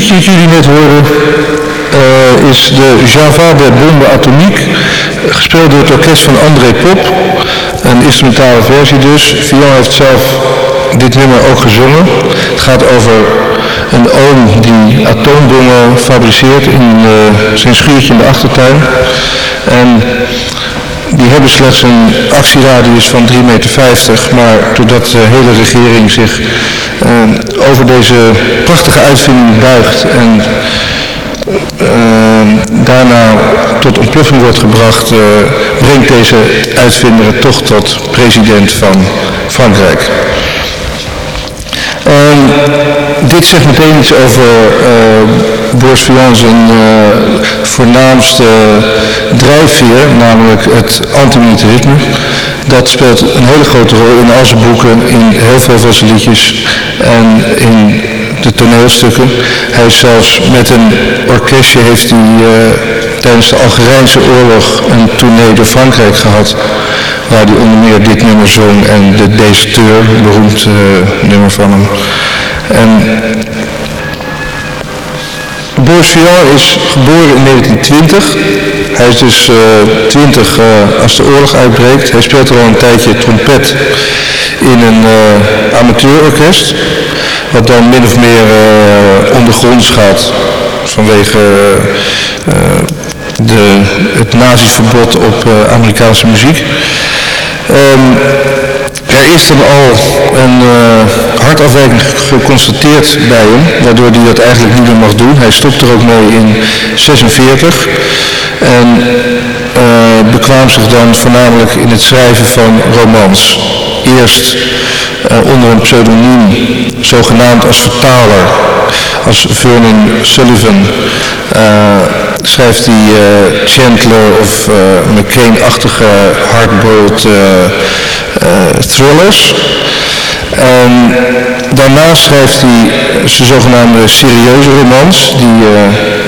muziekje dat jullie net hoorden eh, is de Java de Bombe Atomique, gespeeld door het orkest van André Pop. Een instrumentale versie dus. Vian heeft zelf dit nummer ook gezongen. Het gaat over een oom die atoombommen fabriceert in uh, zijn schuurtje in de achtertuin. En die hebben slechts een actieradius van 3,50 meter, maar doordat de hele regering zich uh, over deze prachtige uitvinding buigt en uh, daarna tot ontploffing wordt gebracht, uh, brengt deze uitvinder toch tot president van Frankrijk. Dit zegt meteen iets over Boris Vian zijn voornaamste drijfveer, namelijk het antimilitarisme. Dat speelt een hele grote rol in al zijn boeken, in heel veel van zijn liedjes en in de toneelstukken. Hij zelfs met een orkestje heeft hij uh, tijdens de Algerijnse oorlog een tournee door Frankrijk gehad. Waar hij onder meer dit nummer zong en de Deserteur, beroemd nummer van hem. En Boris Vian is geboren in 1920. Hij is dus uh, 20 uh, als de oorlog uitbreekt. Hij speelt al een tijdje trompet in een uh, amateurorkest. Wat dan min of meer ondergronds gaat vanwege de, het naziverbod op Amerikaanse muziek. Um, er is dan al een hartafwijking geconstateerd bij hem, waardoor hij dat eigenlijk niet meer mag doen. Hij stopt er ook mee in 46 en uh, bekwaam zich dan voornamelijk in het schrijven van romans. Eerst uh, onder een pseudoniem, zogenaamd als vertaler, als Vernon Sullivan, schrijft hij Chandler of McCain-achtige hardboiled thrillers. En daarnaast schrijft hij zijn zogenaamde serieuze romans, die uh,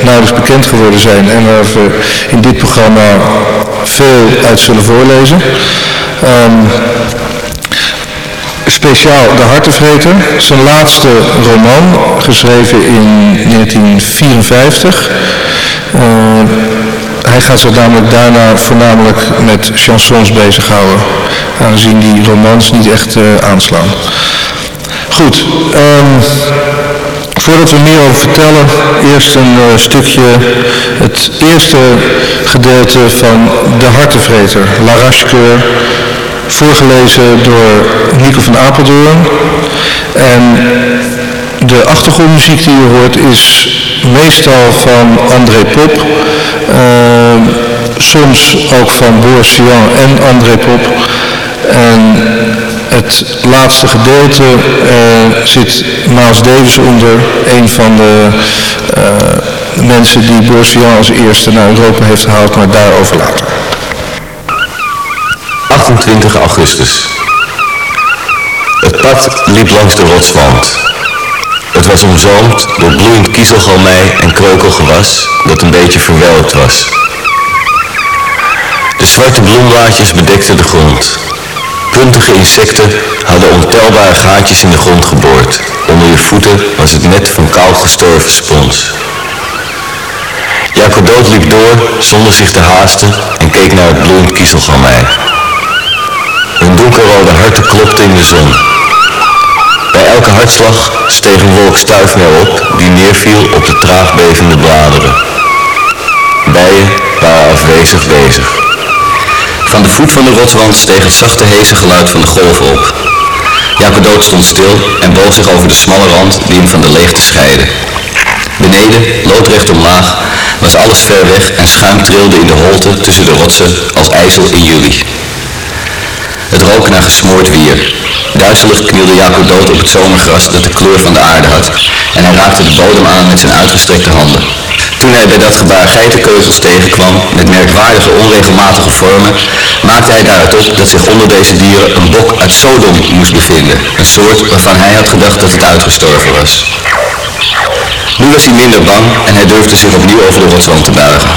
nauwelijks bekend geworden zijn en waar we in dit programma veel uit zullen voorlezen. Um, speciaal De Hartenvreter, zijn laatste roman, geschreven in 1954. Uh, hij gaat zich namelijk daarna voornamelijk met chansons bezighouden, aangezien die romans niet echt uh, aanslaan. Goed, um, voordat we meer over vertellen, eerst een uh, stukje, het eerste gedeelte van De Hartenvreter, La Rachekeur, voorgelezen door Nico van Apeldoorn. En de achtergrondmuziek die je hoort is meestal van André Pop, uh, soms ook van Boris Vian en André Pop. En het laatste gedeelte uh, zit Maas Davis onder, een van de uh, mensen die Vian als eerste naar Europa heeft gehaald, maar daarover later. 28 augustus. Het pad liep langs de rotswand. Het was omzoomd door bloeiend kiezelgalmei en kreukelgewas dat een beetje verwelkt was. De zwarte bloemblaadjes bedekten de grond. Puntige insecten hadden ontelbare gaatjes in de grond geboord. Onder je voeten was het net van kou gestorven spons. Jacob liep door zonder zich te haasten en keek naar het bloeiend kiezelgalmei. Hun donkerrode harten klopten in de zon. Bij elke hartslag steeg een wolk stuifmeel op die neerviel op de traag bevende bladeren. Bijen waren afwezig bezig. Van de voet van de rotswand steeg het zachte heese geluid van de golven op. Jacob stond stil en boog zich over de smalle rand die hem van de leegte scheidde. Beneden, loodrecht omlaag, was alles ver weg en schuim trilde in de holte tussen de rotsen als ijzel in juli. Het rook naar gesmoord wier. Duizelig knielde Jacob dood op het zomergras dat de kleur van de aarde had en hij raakte de bodem aan met zijn uitgestrekte handen. Toen hij bij dat gebaar geitenkeuzels tegenkwam met merkwaardige onregelmatige vormen, maakte hij daaruit op dat zich onder deze dieren een bok uit Sodom moest bevinden, een soort waarvan hij had gedacht dat het uitgestorven was. Nu was hij minder bang en hij durfde zich opnieuw over de rotswand te buigen.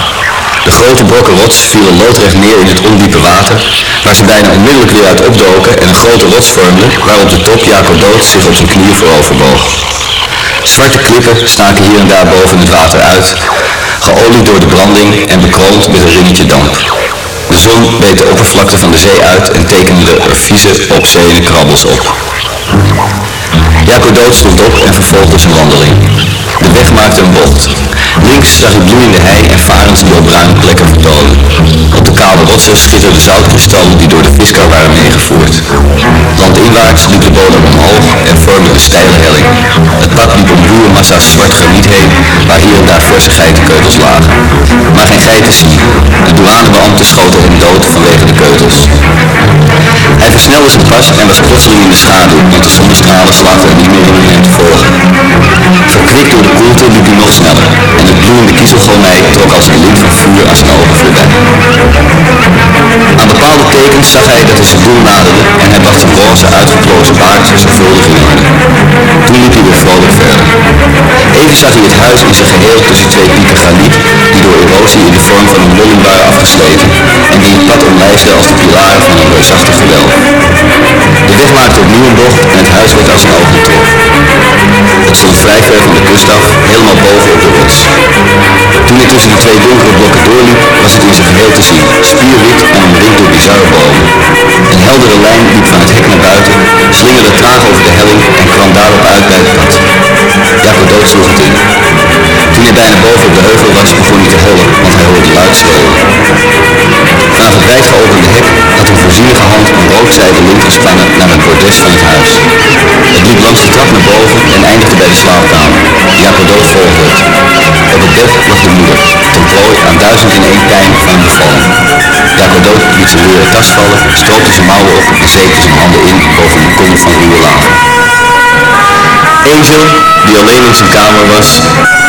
De grote brokken rots vielen loodrecht neer in het ondiepe water, waar ze bijna onmiddellijk weer uit opdoken en een grote rots vormden, waarop de top Jacob Dood zich op zijn knieën vooroverboog. Zwarte klippen staken hier en daar boven het water uit, geolied door de branding en bekroond met een rinnetje damp. De zon beet de oppervlakte van de zee uit en tekende er vieze, opzeeën krabbels op. Jacob Dood stond op en vervolgde zijn wandeling. Weg maakte een bocht. Links zag hij bloeiende hei en varens die op bruine plekken vertoonden. Op de kale rotsen schitterden zoutkristallen die door de viskar waren meegevoerd. Landinwaarts liep de bodem omhoog en vormde een steile helling. Het pad liep om ruwe massa's zwart graniet heen, waar hier en daar forse geitenkeutels lagen. Maar geen geiten zien. De douanebeambte schoten hem dood vanwege de keutels. Hij versnelde zijn pas en was plotseling in de schaduw, want de zonnestralen slaagden er niet meer in hem te. Verkwikt door de koelte liep hij nog sneller en het bloeiende kiezelgalmei trok als een lint van vuur aan zijn ogen voorbij. Aan bepaalde tekens zag hij dat hij zijn doel naderde en hij bracht zijn roze uitgeplozen baard zorgvuldig in orde. Toen liep hij weer vrolijk verder. Even zag hij het huis in zijn geheel tussen twee pieken graniet die door erosie in de vorm van een waren afgesleten en die het pad omlijsden als de pilaren van een reusachtig gewelf. De weg maakte opnieuw een bocht en het huis werd als een ogen trok. Stond vrij ver van de kust af, helemaal boven op de rots. Toen hij tussen de twee donkere blokken doorliep, was het in zijn geheel te zien, spierwit en omringd door bizarre bomen. Een heldere lijn liep van het hek naar buiten, slingerde traag over de helling en kwam daarop uit bij het pad. Jacob dood sloeg het in. Toen hij bijna boven op de heuvel was, begon hij te hollen, want hij hoorde luid schreeuwen. Vanaf het wijd geopende hek had een voorzienige hand een roodzijde lint gespannen naar het bordes van het huis. Het liep langs de slaapkamer. Jacob dood volgde. Op het bed lag de moeder, ten prooi aan duizend in één pijn van een bevalling. Jacob dood liet zijn leren tas stroopte zijn mouwen op en zeepte zijn handen in boven een kom van ruwe lava. Angel, die alleen in zijn kamer was,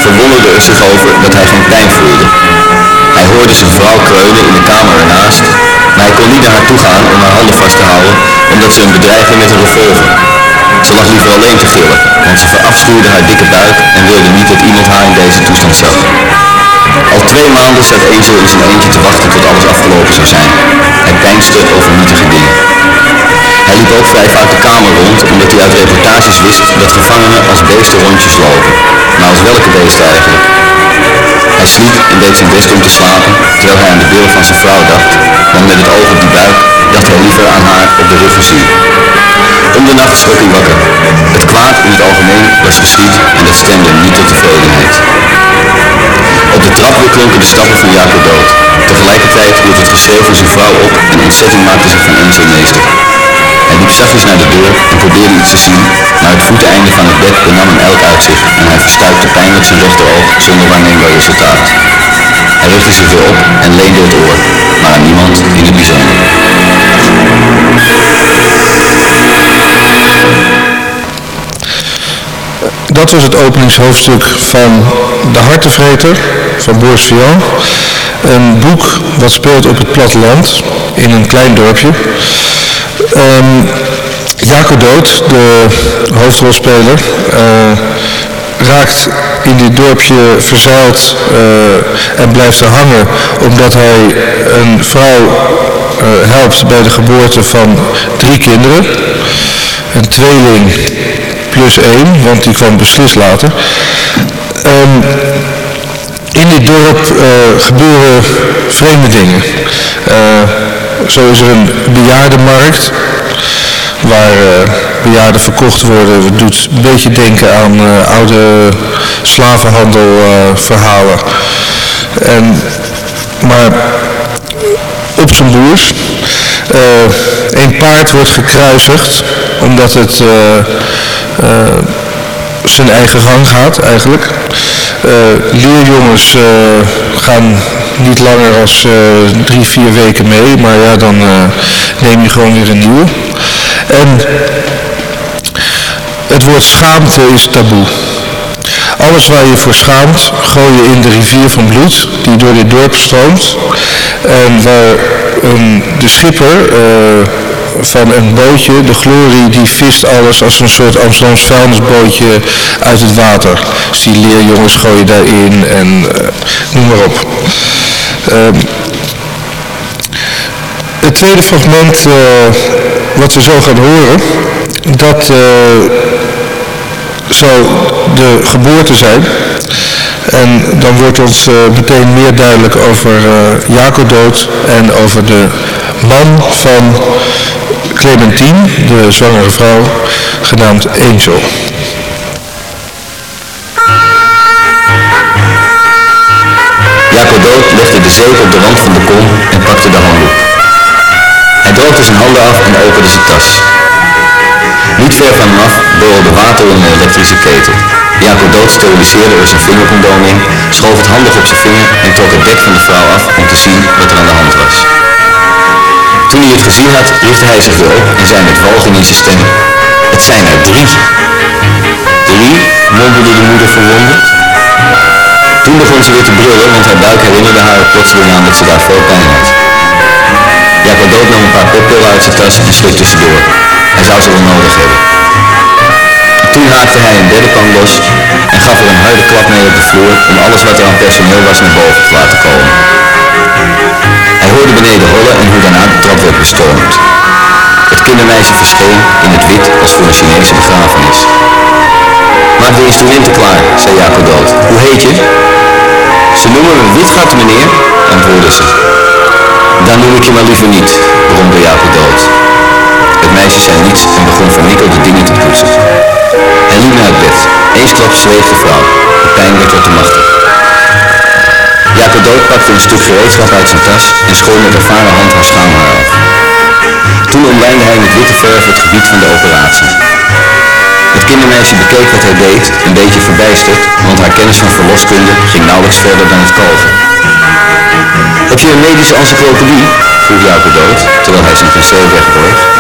verwonderde er zich over dat hij geen pijn voelde. Hij hoorde zijn vrouw kreunen in de kamer ernaast, maar hij kon niet naar haar toe gaan om haar handen vast te houden, omdat ze een bedreiging met een revolver. Ze lag liever alleen te gillen, want ze verafschuwde haar dikke buik en wilde niet dat iemand haar in deze toestand zag. Al twee maanden zat Angel in zijn eentje te wachten tot alles afgelopen zou zijn. Hij peinsde over nietige dingen. Hij liep ook vrij vaak de kamer rond, omdat hij uit reportages wist dat gevangenen als beesten rondjes lopen. Maar als welke beesten eigenlijk? Hij sliep en deed zijn best om te slapen, terwijl hij aan de billen van zijn vrouw dacht, want met het oog op die buik dacht hij liever aan haar op de ruggenzie. Om de nacht schrok hij wakker. Het kwaad in het algemeen was geschied en dat stemde niet tot tevredenheid. Op de trap weer klonken de stappen van Jacob dood. Tegelijkertijd hield het geschreeuw van zijn vrouw op en ontzetting maakte zich van Angel meester. Hij liep zachtjes naar de deur en probeerde iets te zien, maar het voeteinde van het bed benam hem elk uitzicht en hij verstuikte pijnlijk zijn rechteroog zonder waarneembaar resultaat. Hij richtte zich weer op en leende het oor, maar aan niemand in het bijzonder. Dat was het openingshoofdstuk van De Hartenvreter van Boris Vian. Een boek wat speelt op het platteland in een klein dorpje. Um, Jaco Dood, de hoofdrolspeler, uh, raakt in dit dorpje verzeild uh, en blijft er hangen omdat hij een vrouw uh, helpt bij de geboorte van drie kinderen. Een tweeling plus één, want die kwam beslist later. Um, in dit dorp uh, gebeuren vreemde dingen. Uh, zo is er een bejaardenmarkt waar uh, bejaarden verkocht worden. Het doet een beetje denken aan oude slavenhandelverhalen. en, maar op zijn boers. Een paard wordt gekruisigd omdat het zijn eigen gang gaat eigenlijk. Uh, leerjongens gaan niet langer als drie, vier weken mee, maar ja, dan neem je gewoon weer een nieuwe. En het woord schaamte is taboe. Alles waar je voor schaamt, gooi je in de rivier van bloed die door dit dorp stroomt. En waar um, de schipper van een bootje, de Glorie, die vist alles als een soort Amsterdams vuilnisbootje uit het water. Dus die leerjongens gooien daarin en uh, noem maar op. Um, het tweede fragment uh, wat we zo gaan horen, dat uh, de geboorte zijn. En dan wordt ons uh, meteen meer duidelijk over uh, Jacob dood en over de man van Clementine, de zwangere vrouw, genaamd Angel. Jacob dood legde de zeep op de rand van de kom en pakte de handdoek. Hij droogde zijn handen af en opende zijn tas. Niet ver van hem af borrelde water in een elektrische ketel. Jacob dood steriliseerde er zijn vingercondoom in, schoof het handig op zijn vinger en trok het dek van de vrouw af om te zien wat er aan de hand was. Toen hij het gezien had, richtte hij zich weer op en zei met walging in zijn stem, het zijn er drie. Drie, mompelde de moeder verwonderd. Toen begon ze weer te brullen, want haar buik herinnerde haar plotseling aan dat ze daar veel pijn had. Jacob Dood nam een paar poppillen uit zijn tas en slikte ze door. Hij zou ze wel nodig hebben. Toen haakte hij een derde los en gaf er een harde klap mee op de vloer om alles wat er aan personeel was naar boven te laten komen. Hij hoorde beneden rollen en hoe daarna de trap werd bestormd. Het kindermeisje verscheen in het wit als voor een Chinese begrafenis. Maak de instrumenten klaar, zei Jacob dood. Hoe heet je? Ze noemen me Witgat, meneer, antwoordde ze. Dan noem ik je maar liever niet, bromde Jacob dood. Het meisje zei niets en begon vernikkeld de dingen te poetsen. Hij liep naar het bed. Eensklaps zweeg de vrouw. De pijn werd er te machtig. Jacob Dood pakte een stuk gereedschap uit zijn tas en schoon met ervaren hand haar schaamhaar af. Toen omlijnde hij met witte verf het gebied van de operatie. Het kindermeisje bekeek wat hij deed, een beetje verbijsterd, want haar kennis van verloskunde ging nauwelijks verder dan het kalven. Heb je een medische encyclopedie? vroeg Jacob Dood, terwijl hij zijn penseel wegborg.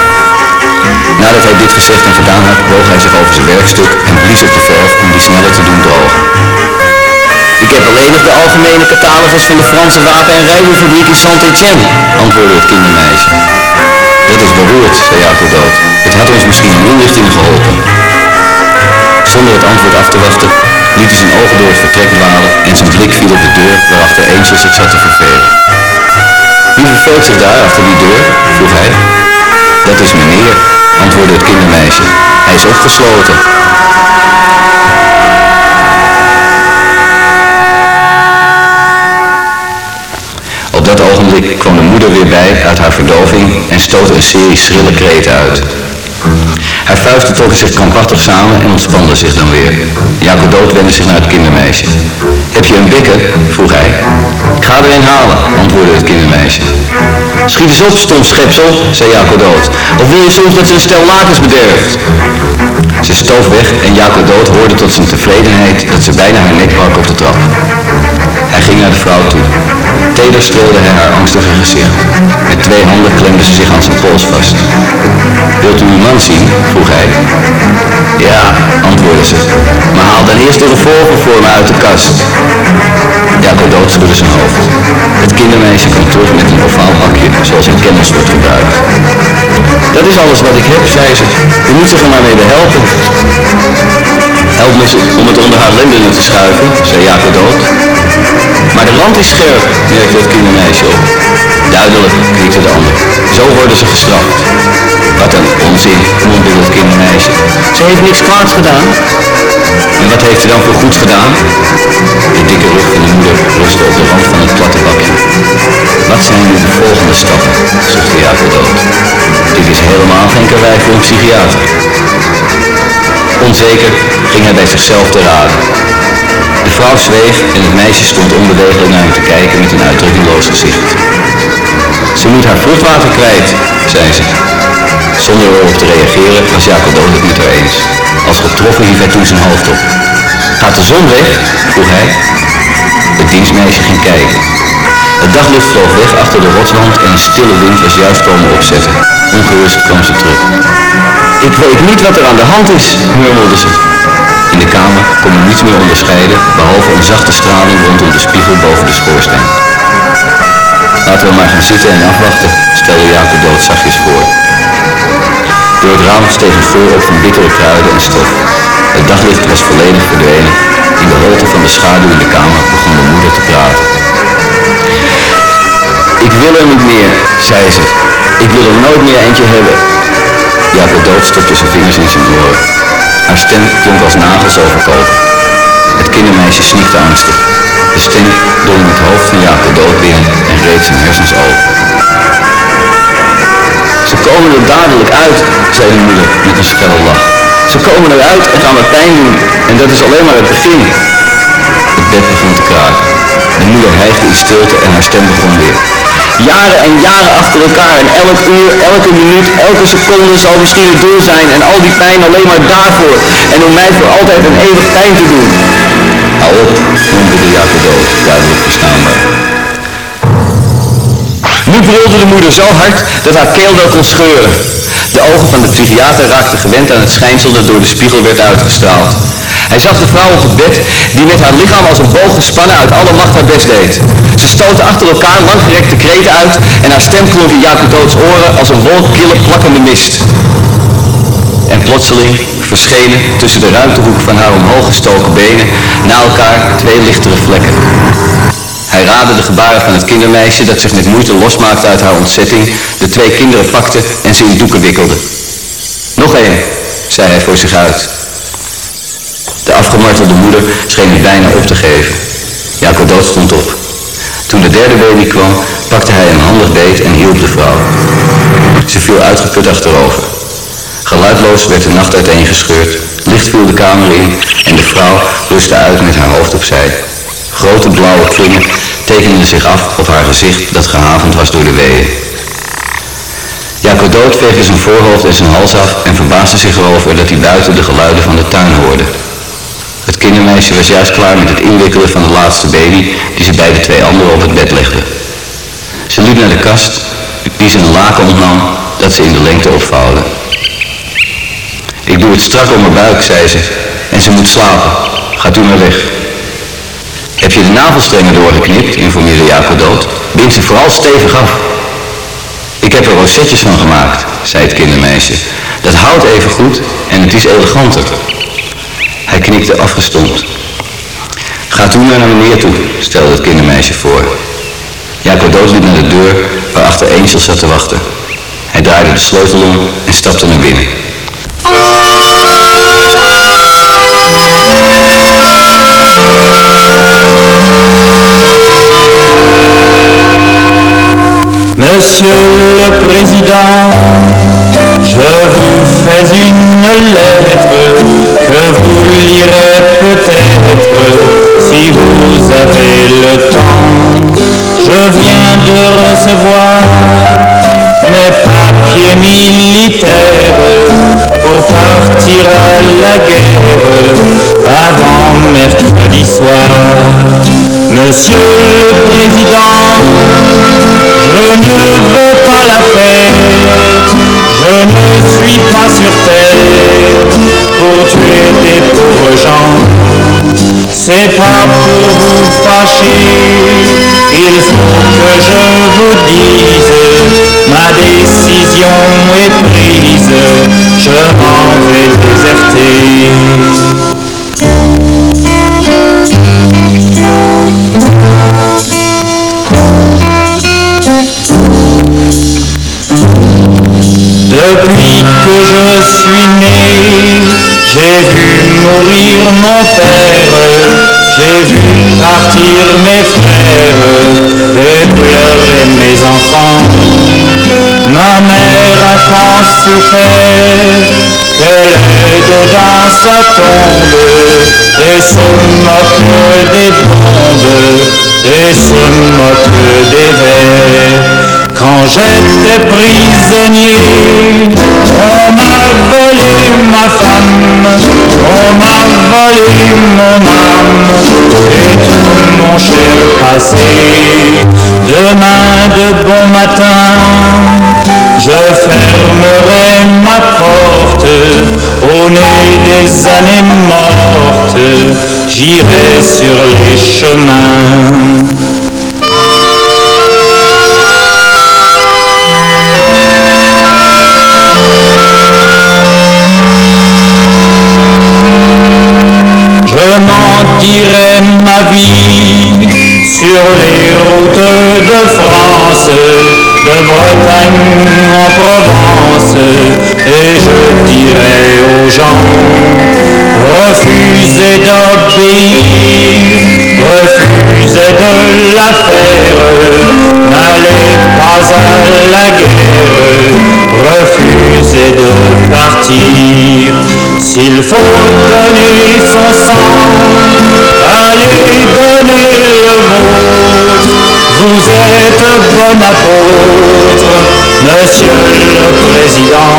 Nadat hij dit gezegd en gedaan had, boog hij zich over zijn werkstuk en blies op de verf om die sneller te doen drogen. Ik heb alleen nog de algemene catalogus van de Franse wapen- en rijwielfabriek in Saint-Étienne, antwoordde het kindermeisje. Dat is beroerd, zei Jacob dood. Het had ons misschien een inlichting geholpen. Zonder het antwoord af te wachten, liet hij zijn ogen door het vertrek dwalen en zijn blik viel op de deur waarachter Angel zich zat te vervelen. Wie verveelt zich daar achter die deur? vroeg hij. Dat is meneer, antwoordde het kindermeisje. Hij is opgesloten. Op dat ogenblik kwam de moeder weer bij uit haar verdoving en stootte een serie schrille kreten uit. Haar vuisten trokken zich krampachtig samen en ontspanden zich dan weer. Jacob Dood wendde zich naar het kindermeisje. Heb je een bikker? vroeg hij. Ik ga er halen, antwoordde het kindermeisje. Schiet eens op, stom schepsel, zei Jacob Dood. Of wil je soms dat ze een stel lakens bederft? Ze stoof weg en Jacob Dood hoorde tot zijn tevredenheid dat ze bijna haar nek brak op de trap. Hij ging naar de vrouw toe. Teder streelde hij haar angstige gezicht. Met twee handen klemde ze zich aan zijn pols vast. Wilt u uw man zien? vroeg hij. Ja, antwoordde ze. Maar haal dan eerst de revolver voor me uit de kast. Jacob Dood schudde zijn hoofd. Het kindermeisje kwam terug met een ovaal bakje, zoals in kennis wordt gebruikt. Dat is alles wat ik heb, zei ze. U moet zich er maar mee behelpen. Help me om het onder haar lendenen te schuiven, zei Jacob Dood. Maar de rand is scherp, merkte het kindermeisje op. Duidelijk, knikte de ander. Zo worden ze gestraft. Wat een onzin, mompelde het kindermeisje. Ze heeft niks kwaads gedaan. En wat heeft ze dan voor goed gedaan? De dikke rug van de moeder rustte op de rand van het platte bakje. Wat zijn nu de volgende stappen? zuchtte Jacob dood. Dit is helemaal geen karwei voor een psychiater. Onzeker ging hij bij zichzelf te raden. Vrouw zweeg en het meisje stond onbewegelijk naar hem te kijken met een uitdrukkingloos gezicht. Ze moet haar vruchtwater kwijt, zei ze. Zonder erop te reageren was Jacob Dood het met haar eens. Als getroffen hief hij toen zijn hoofd op. Gaat de zon weg? vroeg hij. Het dienstmeisje ging kijken. Het daglicht vloog weg achter de rotswand en een stille wind was juist komen opzetten. Ongerust kwam ze terug. Ik weet niet wat er aan de hand is, murmelde ze. De kamer kon men niets meer onderscheiden, behalve een zachte straling rondom de spiegel boven de schoorsteen. Laten we maar gaan zitten en afwachten, stelde Jacob dood zachtjes voor. Door het raam steeg een op van bittere kruiden en stof. Het daglicht was volledig verdwenen. In de holte van de schaduw in de kamer begon de moeder te praten. Ik wil er niet meer, zei ze. Ik wil er nooit meer eentje hebben. Jacob dood stopte zijn vingers in zijn oren. Haar stem klonk als nagels overkopen. Het kindermeisje snikte angstig. De stem drong het hoofd van Jacob dood binnen en reed zijn hersens open. Ze komen er dadelijk uit, zei de moeder met een schelle lach. Ze komen eruit en gaan wat pijn doen. En dat is alleen maar het begin. Het bed begon te kraken. De moeder hijgde in stilte en haar stem begon weer. Jaren en jaren achter elkaar en elk uur, elke minuut, elke seconde zal misschien het doel zijn en al die pijn alleen maar daarvoor en om mij voor altijd een eeuwig pijn te doen. Hou op, mompelde Jacob dood, duidelijk verstaanbaar. Nu brulde de moeder zo hard dat haar keel wel kon scheuren. De ogen van de psychiater raakten gewend aan het schijnsel dat door de spiegel werd uitgestraald. Hij zag de vrouw op het bed, die met haar lichaam als een boog gespannen uit alle macht haar best deed. Ze stootte achter elkaar langgerekte kreten uit en haar stem klonk in Jacob Doods oren als een wolk kille plakkende mist. En plotseling verschenen tussen de ruimtehoek van haar omhoog gestoken benen na elkaar twee lichtere vlekken. Hij raadde de gebaren van het kindermeisje dat zich met moeite losmaakte uit haar ontzetting, de twee kinderen pakte en ze in doeken wikkelde. Nog één, zei hij voor zich uit. De afgemartelde moeder scheen het bijna op te geven. Jacob dood stond op. Toen de derde baby kwam, pakte hij hem handig beet en hielp de vrouw. Ze viel uitgeput achterover. Geluidloos werd de nacht uiteengescheurd, licht viel de kamer in en de vrouw rustte uit met haar hoofd opzij. Grote blauwe kringen tekenden zich af op haar gezicht dat gehavend was door de weeën. Jacob Dood veegde zijn voorhoofd en zijn hals af en verbaasde zich erover dat hij buiten de geluiden van de tuin hoorde. Het kindermeisje was juist klaar met het inwikkelen van de laatste baby die ze bij de twee anderen op het bed legde. Ze liep naar de kast, die ze een laken ontnam dat ze in de lengte opvouwde. Ik doe het strak om mijn buik, zei ze, en ze moet slapen. Gaat u maar weg. Heb je de navelstrengen doorgeknipt, informeerde Jacob dood. Bind ze vooral stevig af. Ik heb er rosetjes van gemaakt, zei het kindermeisje. Dat houdt even goed en het is eleganter. Hij knikte afgestompt. Ga toen maar naar meneer toe, stelde het kindermeisje voor. Jacob dood liep naar de deur waarachter Angel zat te wachten. Hij draaide de sleutel om en stapte naar binnen. Monsieur le Président, je vous une lettre que vous lirez peut-être si vous avez le temps. Je viens de recevoir mes papiers militaires pour partir à la guerre avant mercredi soir. Monsieur le Président, je ne veux pas la paix, je ne suis pas sur terre pour tuer des pauvres gens. C'est pas pour vous fâcher, il faut que je vous dise, ma décision est prise, je m'en vais déserter. Depuis que je suis né, j'ai vu mourir mon père, J'ai vu partir mes frères. Pleurer mes enfants. Ma mère a tant souffert qu'elle est dans sa tombe et se moque des bombes et se moque des vers. Quand j'étais prisonnier, on m'a volé ma femme, on m'a volé mon âme et tout mon cher passé. Demain de bon matin, je fermerai ma porte au nez des années mortes, j'irai sur les chemins. En Provence, et je dirai aux gens, refusez d'obéir, refusez de la faire, n'allez pas à la guerre, refusez de partir. S'il faut donner son sang, allez donner le vôtre. Vous êtes bon apôtre, monsieur le président.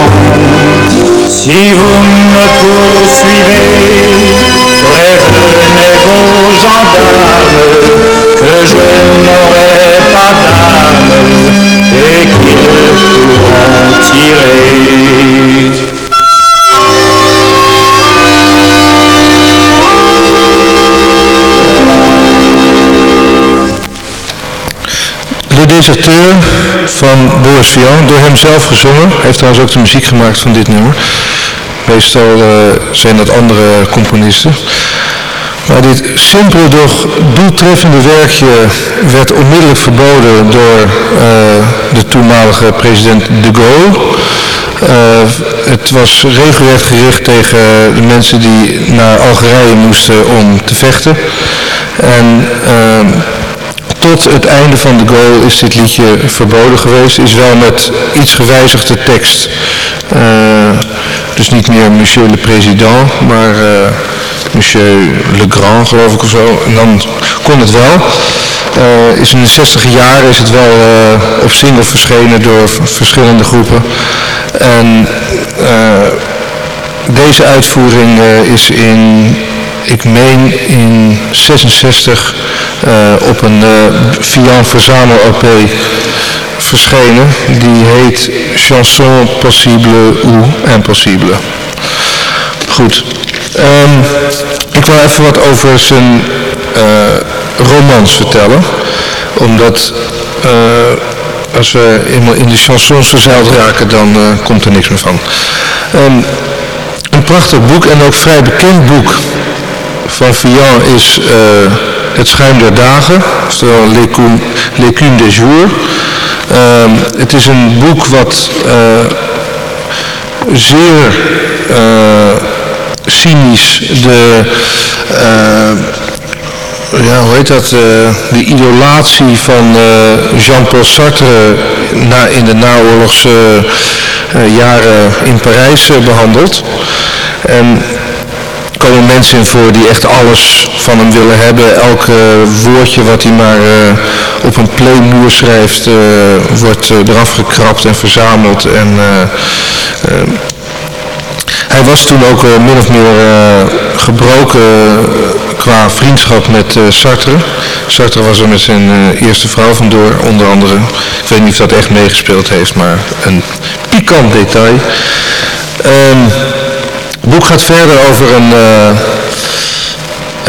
Si vous me poursuivez, prévenez vos gendarmes que je n'aurai pas d'armes et qu'ils pourront tirer. Le Deserteur van Boris Vian, door hem zelf gezongen. Hij heeft trouwens ook de muziek gemaakt van dit nummer. Meestal eh, zijn dat andere componisten. Maar dit simpele, doch doeltreffende werkje werd onmiddellijk verboden door eh, de toenmalige president de Gaulle. Eh, het was regelrecht gericht tegen de mensen die naar Algerije moesten om te vechten. En ehm, tot het einde van de Gaulle is dit liedje verboden geweest. Is wel met iets gewijzigde tekst. Eh, dus niet meer Monsieur le Président, maar eh, Monsieur Le Grand geloof ik of zo. En dan kon het wel. Eh, is in de 60 jaren is het wel op single verschenen door verschillende groepen. En deze uitvoering is in, ik meen in 66 eh, op een uh, Verzamel LP verschenen. Die heet Chanson Possible ou Impossible. Goed. Ehm, ik wil even wat over zijn eh, romans vertellen. Omdat als we eenmaal in de chansons verzeild raken, dan komt er niks meer van. Ehm, een prachtig boek en ook vrij bekend boek van Vian is eh, Het schuim der dagen, oftewel L'écume des jours. Ehm, het is een boek wat eh, zeer eh, cynisch de, ja, hoe heet dat, de idolatie van Jean-Paul Sartre na, in de naoorlogse jaren in Parijs eh, behandelt. En komen mensen voor die echt alles van hem willen hebben. Elk eh, woordje wat hij maar eh, op een playmuur schrijft, eh, wordt eraf gekrapt en verzameld. En, hij was toen ook min of meer gebroken qua vriendschap met Sartre. Sartre was er met zijn eerste vrouw vandoor, onder andere. Ik weet niet of dat echt meegespeeld heeft, maar een pikant detail. Ehm, boek gaat verder over een, eh,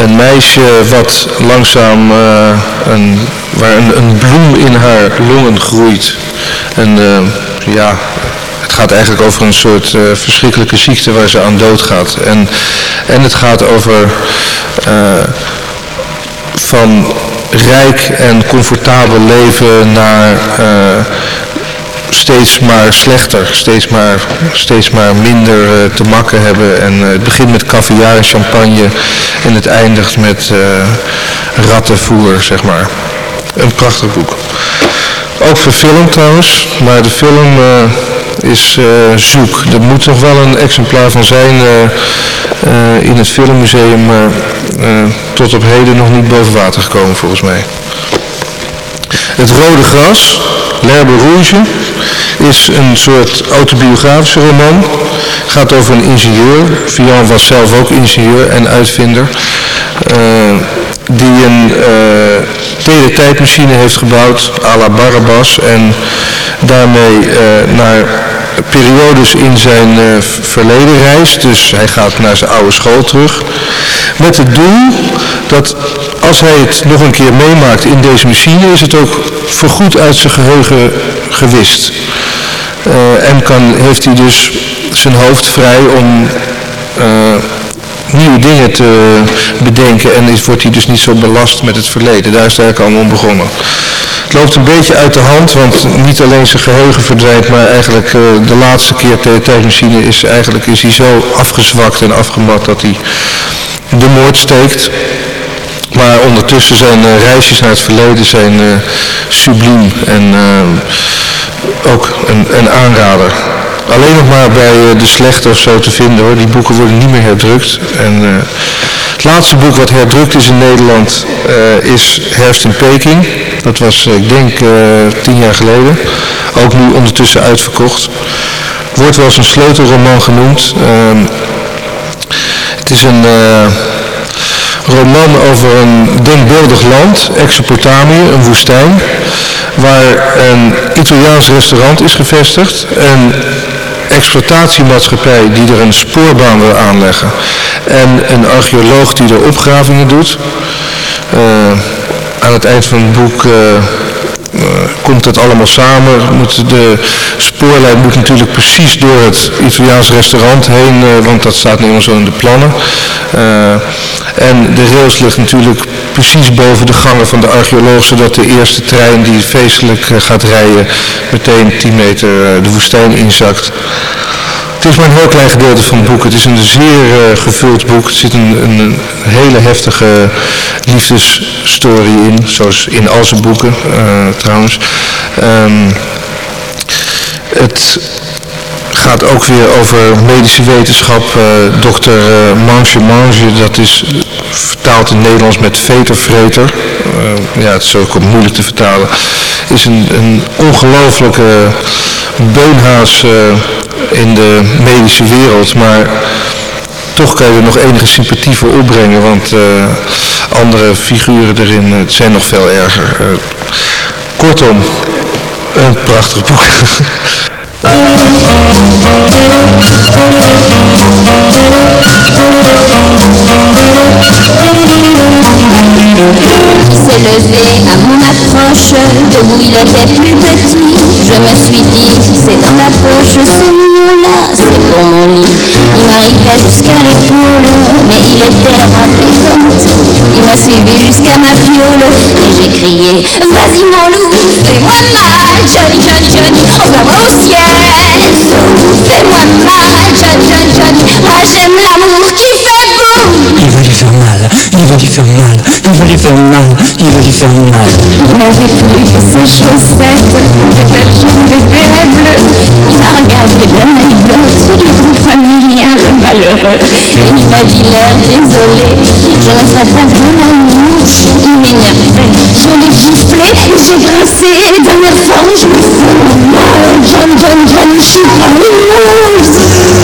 een meisje wat langzaam, eh, een, waar een, een bloem in haar longen groeit. En eh, ja, het gaat eigenlijk over een soort verschrikkelijke ziekte waar ze aan doodgaat. En, en het gaat over van rijk en comfortabel leven naar steeds maar slechter, steeds maar, steeds maar minder eh, te makken hebben. En eh, het begint met caviar en champagne en het eindigt met uh, rattenvoer, zeg maar. Een prachtig boek. Ook verfilmd trouwens, maar de film is zoek. Er moet nog wel een exemplaar van zijn in het filmmuseum, tot op heden nog niet boven water gekomen volgens mij. Het Rode Gras, L'Herbe Rouge, is een soort autobiografische roman. Gaat over een ingenieur. Vian was zelf ook ingenieur en uitvinder. Uh, die een uh, teletijdmachine heeft gebouwd, à la. En daarmee uh, naar periodes in zijn verleden reist. Dus hij gaat naar zijn oude school terug. Met het doel dat als hij het nog een keer meemaakt in deze machine, is het ook voorgoed uit zijn geheugen gewist. Uh, en kan, heeft hij dus zijn hoofd vrij om uh, nieuwe dingen te bedenken en is, wordt hij dus niet zo belast met het verleden. Daar is het eigenlijk allemaal om begonnen. Het loopt een beetje uit de hand, want niet alleen zijn geheugen verdwijnt, maar eigenlijk uh, de laatste keer de tijdmachine is eigenlijk is hij zo afgezwakt en afgemat dat hij de moord steekt. Maar ondertussen zijn uh, reisjes naar het verleden zijn uh, subliem en uh, ook een, een, aanrader. Alleen nog maar bij De Slechte of zo te vinden hoor. Die boeken worden niet meer herdrukt. En, het laatste boek wat herdrukt is in Nederland is Herfst in Peking. Dat was ik denk tien jaar geleden. Ook nu ondertussen uitverkocht. Wordt wel eens een sleutelroman genoemd. Ehm, het is een roman over een denkbeeldig land, Exopotamië, een woestijn, waar een Italiaans restaurant is gevestigd. Een exploitatiemaatschappij die er een spoorbaan wil aanleggen. En een archeoloog die er opgravingen doet. Uh, aan het eind van het boek uh, komt het allemaal samen. Moet de spoorlijn moet natuurlijk precies door het Italiaans restaurant heen, uh, want dat staat nu zo in de plannen. Uh, en de rails ligt natuurlijk precies boven de gangen van de archeoloog, zodat de eerste trein die feestelijk gaat rijden meteen 10 meter de woestijn inzakt. Het is maar een heel klein gedeelte van het boek. Het is een zeer uh, gevuld boek. Er zit een, een, hele heftige liefdesstory in, zoals in al zijn boeken uh, trouwens. Um, het gaat ook weer over medische wetenschap. Uh, dokter Mange Mange, dat is vertaald in Nederlands met vetervreter. Uh, ja, het is ook moeilijk te vertalen. Is een, een ongelooflijke beunhaas in de medische wereld, maar toch kan je er nog enige sympathie voor opbrengen, want uh, andere figuren erin zijn nog veel erger. Kortom, een prachtig boek. s'est levé à mon approche, de où il était plus petit. Je me suis dit, c'est dans la poche, ce mignon-là, c'est pour mon lit. Il m'arrivait jusqu'à l'épaule, mais il était rappelé comme tout. Il m'a suivi jusqu'à ma fiole, et j'ai crié, vas-y mon loup, fais-moi mal, Johnny, Johnny, Johnny, envoie-moi au ciel. Fais-moi mal, Johnny, Johnny, Johnny, moi j'aime l'amour qui fait boum. Il va il va lui faire mal, il va lui faire mal, il va lui faire mal. Il m'avait pris ses chaussettes, de belles jambes et bleues. Il m'a regardé d'un œil blanc, il groupe familial malheureux. Et il m'a dit l'air désolé, je ne ferai pas de l'amour. Il m'énervait, je l'ai giflé, j'ai grincé d'un air fort, je me fais mal. John, John, John, je suis pas heureuse.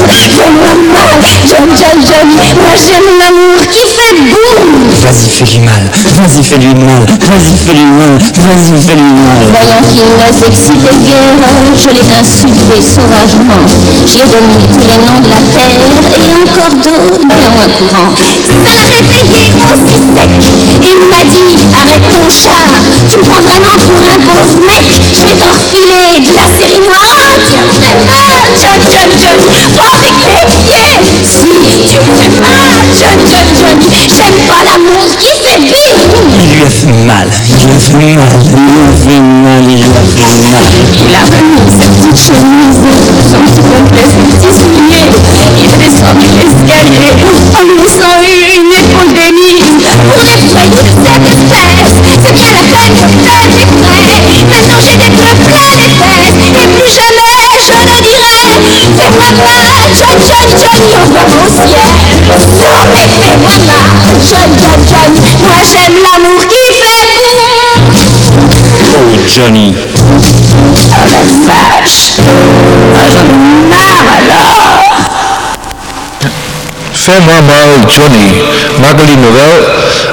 Fais-moi mal, John, John, John, moi j'aime l'amour qui fait. Vas-y, fais-lui mal, vas-y, fais-lui mal, vas-y, fais-lui mal, vas-y, fais-lui mal. Voyant qu'il ne s'excitait guère, je l'ai insulté sauvagement. J'ai donné tous les noms de la terre et encore d'autres bien moins courants. Ça l'a réveillé aussi sec. Il m'a dit, arrête ton chat, tu me prends vraiment pour un pauvre mec. Je vais t'enfiler de la série noire. Tu me fais mal, John, John, John, prends avec tes pieds. Si tu me fais mal, John, John, John, j'aime pas l'amour qui fait bim. Il lui a fait mal, il lui a fait mal, il fait mal, il a fait mal. Il a remis sa petite chemise, son petit complet, ses petits souliers. Il est descendu l'escalier en laissant une épaule Denise pour nettoyer cette espèce. C'est bien la peine de faire des frais. Maintenant j'ai des bleus plein les fesses et plus jamais John, John, Johnny, on va au ciel. Non mais fais-moi mal, John, John, Johnny. Moi j'aime l'amour qui fait. Oh, Johnny. Oh la vache j'en ai marre alors mal Johnny. Magali Noël,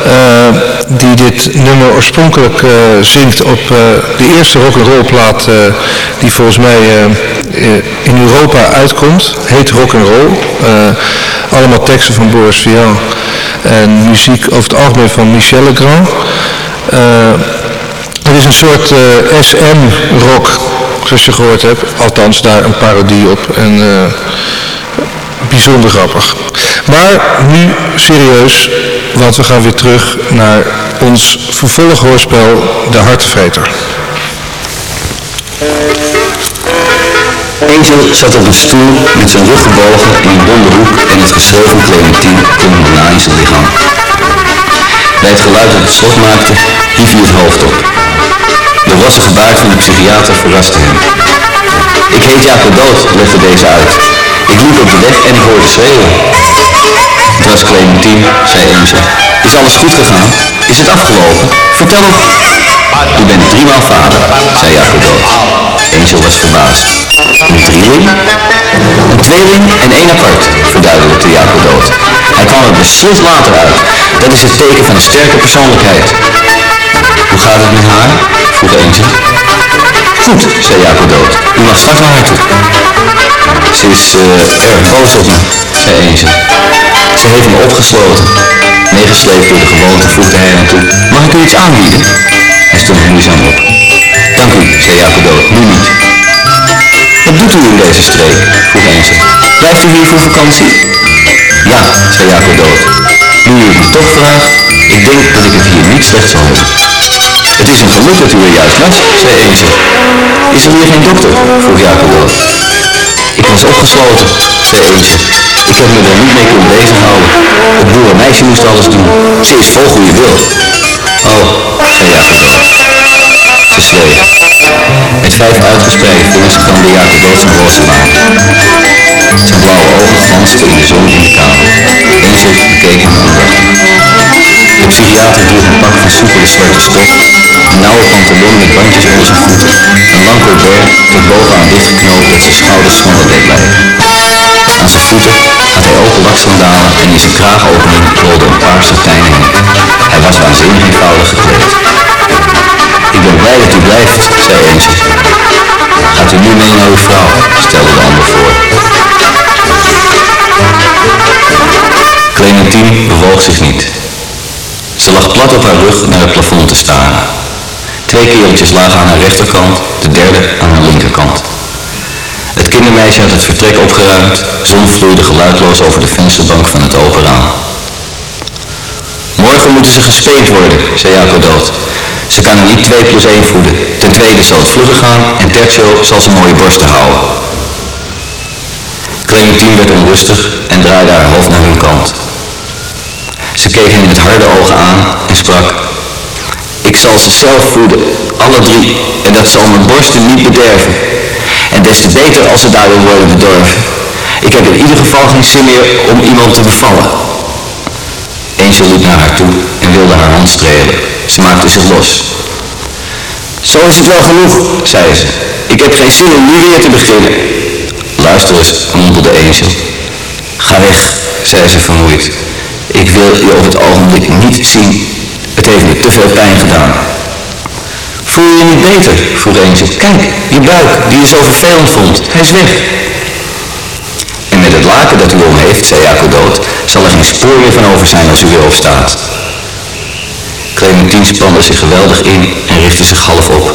eh, die dit nummer oorspronkelijk eh, zingt op eh, de eerste rock'n'roll plaat die volgens mij in Europa uitkomt, heet Rock'n'Roll. Eh allemaal teksten van Boris Vian en muziek over het algemeen van Michel Legrand. Eh, het is een soort eh, SM-rock, zoals je gehoord hebt. Althans, daar een parodie op. En eh, bijzonder grappig. Maar nu serieus, want we gaan weer terug naar ons vervolghoorspel De Hartenvreter. Angel zat op een stoel met zijn rug gebogen in een blonde hoek en het geschreeuw van Clementine klonk bijna in zijn lichaam. Bij het geluid dat het slot maakte, hief hij het hoofd op. De rossige baard van de psychiater verraste hem. Ik heet Jacob Dood, legde deze uit. Ik liep op de weg en ik hoorde schreeuwen. Het was Clementine, zei Angel. Is alles goed gegaan? Is het afgelopen? Vertel op. U bent driemaal vader, zei Jacob Dood. Angel was verbaasd. Een drieling? Een tweeling en één apart, verduidelijkte Jacob Dood. Hij kwam er beslist later uit. Dat is het teken van een sterke persoonlijkheid. Hoe gaat het met haar? vroeg Angel. Goed, zei Jacob Dood. U mag straks naar haar toe. Ze is eh, erg boos op me, zei Angel. Ze heeft me opgesloten. Meegesleept door de gewoonte voegde hij aan toe. Mag ik u iets aanbieden? Hij stond moeizaam op. Dank u, zei Jacob. Nu niet. Wat doet u in deze streek? vroeg Angel. Blijft u hier voor vakantie? Ja, zei Jacob. Nu u het toch vraagt, ik denk dat ik het hier niet slecht zal hebben. Het is een geluk dat u er juist was, zei Angel. Is er hier geen dokter? vroeg Jacob. Ik was opgesloten, zei Angel. Ik heb me er niet mee kunnen bezighouden. Het boerenmeisje moest alles doen. Ze is vol goede wil. Oh, zei Jacob Zweeg. Met vijf uitgespreide vingers Dood zijn roze baan. Zijn blauwe ogen glansten in de zon in de kamer. Bekeek hem aandachtig. De psychiater droeg een pak van soepele zwarte stof, een nauwe pantalon met bandjes onder zijn voeten, een lang colbert tot bovenaan dichtgeknoopt dat zijn schouders smaller deed blijven. Aan zijn voeten had hij open laksandalen en in zijn kraagopening rolde een paar satijnen. Hij was waanzinnig eenvoudig gekleed. Ik ben blij dat u blijft, zei Angel. Gaat u nu mee naar uw vrouw, stelde de ander voor. Clementine bewoog zich niet. Ze lag plat op haar rug naar het plafond te staren. Twee kereltjes lagen aan haar rechterkant, de derde aan haar linkerkant. Het kindermeisje had het vertrek opgeruimd, zon vloeide geluidloos over de vensterbank van het open raam. Morgen moeten ze gespeend worden, zei Jacob Dood. Ze kan er niet 2 plus 1 voeden. Ten tweede zal het vlugger gaan en tertio zal ze mooie borsten houden. Clementine werd onrustig en draaide haar hoofd naar hun kant. Ze keek hem met harde ogen aan en sprak. Ik zal ze zelf voeden, alle drie, en dat zal mijn borsten niet bederven. En des te beter als ze daardoor worden bedorven. Ik heb in ieder geval geen zin meer om iemand te bevallen. Angel liep naar haar toe en wilde haar hand strelen. Ze maakte zich los. Zo is het wel genoeg, zei ze. Ik heb geen zin om nu weer te beginnen. Luister eens, mompelde Angel. Ga weg, zei ze vermoeid. Ik wil je op het ogenblik niet zien. Het heeft me te veel pijn gedaan. Voel je je niet beter? vroeg Angel. Kijk, je buik, die je zo vervelend vond. Hij is weg. Het laken dat u om heeft, zei Jacob dood, zal er geen spoor meer van over zijn als u weer opstaat. Clementine spande zich geweldig in en richtte zich half op.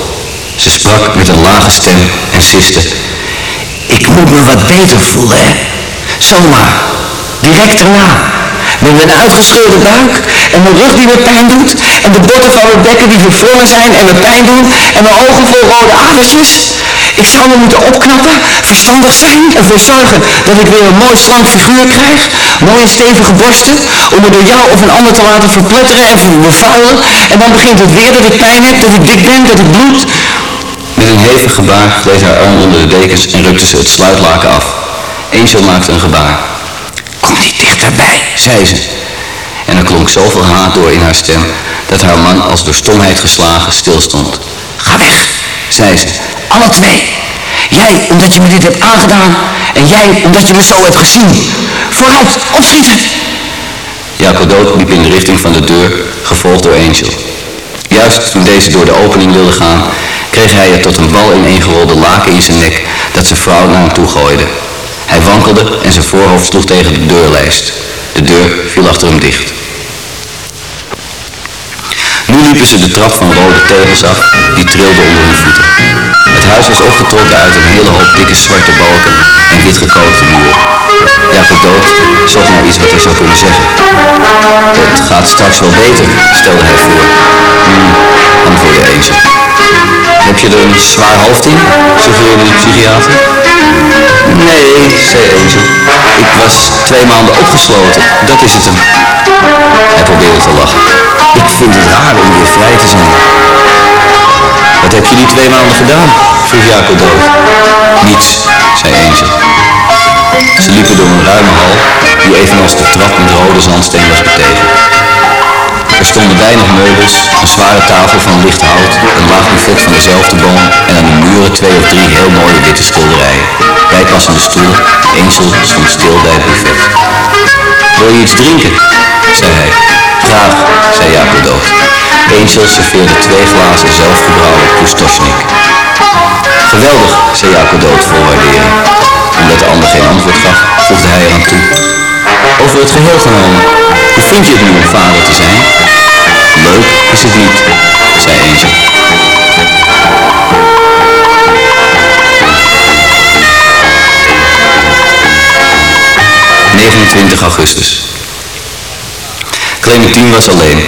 Ze sprak met een lage stem en siste. Ik moet me wat beter voelen, hè. Zomaar. Direct erna. Met mijn uitgescheurde buik en mijn rug die me pijn doet en de poten van mijn bekken die verwrongen zijn en me pijn doen en mijn ogen vol rode adertjes. Ik zou me moeten opknappen, verstandig zijn, ervoor zorgen dat ik weer een mooi slank figuur krijg, mooie stevige borsten, om me door jou of een ander te laten verpletteren en bevuilen. En dan begint het weer dat ik pijn heb, dat ik dik ben, dat ik bloed. Met een hevig gebaar gleed haar arm onder de dekens en rukte ze het sluitlaken af. Angel maakte een gebaar. Kom niet dichterbij, zei ze. En er klonk zoveel haat door in haar stem dat haar man als door stomheid geslagen stilstond. Ga weg, zei ze. Alle twee. Jij omdat je me dit hebt aangedaan en jij omdat je me zo hebt gezien. Vooruit, opschieten! Jacob Dood liep in de richting van de deur, gevolgd door Angel. Juist toen deze door de opening wilde gaan, kreeg hij het tot een bal ineengerolde laken in zijn nek dat zijn vrouw naar hem toe gooide. Hij wankelde en zijn voorhoofd sloeg tegen de deurlijst. De deur viel achter hem dicht. Nu liepen ze de trap van rode tegels af, die trilden onder hun voeten. Het huis was opgetrokken uit een hele hoop dikke zwarte balken en wit gekookte muren. Jacob Dood zocht naar iets wat hij zou kunnen zeggen. Het gaat straks wel beter, stelde hij voor. Hmm, antwoordde Angel. Heb je er een zwaar hoofd in? suggereerde de psychiater. Nee, zei Angel. Ik was twee maanden opgesloten, dat is het hem. Hij probeerde te lachen. Ik vind het raar om weer vrij te zijn. Wat heb je die twee maanden gedaan? vroeg Jacob dood. Niets, zei Angel. Ze liepen door een ruime hal, die evenals de trap met rode zandsteen was betegeld. Er stonden weinig meubels, een zware tafel van licht hout, een laag buffet van dezelfde boom en aan de muren twee of drie heel mooie witte schilderijen. Bijpassende stoelen, Angel stond stil bij het buffet. Wil je iets drinken? zei hij. Graag, zei Jacob dood. Angel serveerde twee glazen zelfgebrouwen Pustoschnik. Geweldig, zei Jacob dood vol waardering. Omdat de ander geen antwoord gaf, voegde hij eraan toe. Over het geheel genomen, hoe vind je het nu om vader te zijn? Leuk is het niet, zei Angel. ...29 augustus. Clementine was alleen.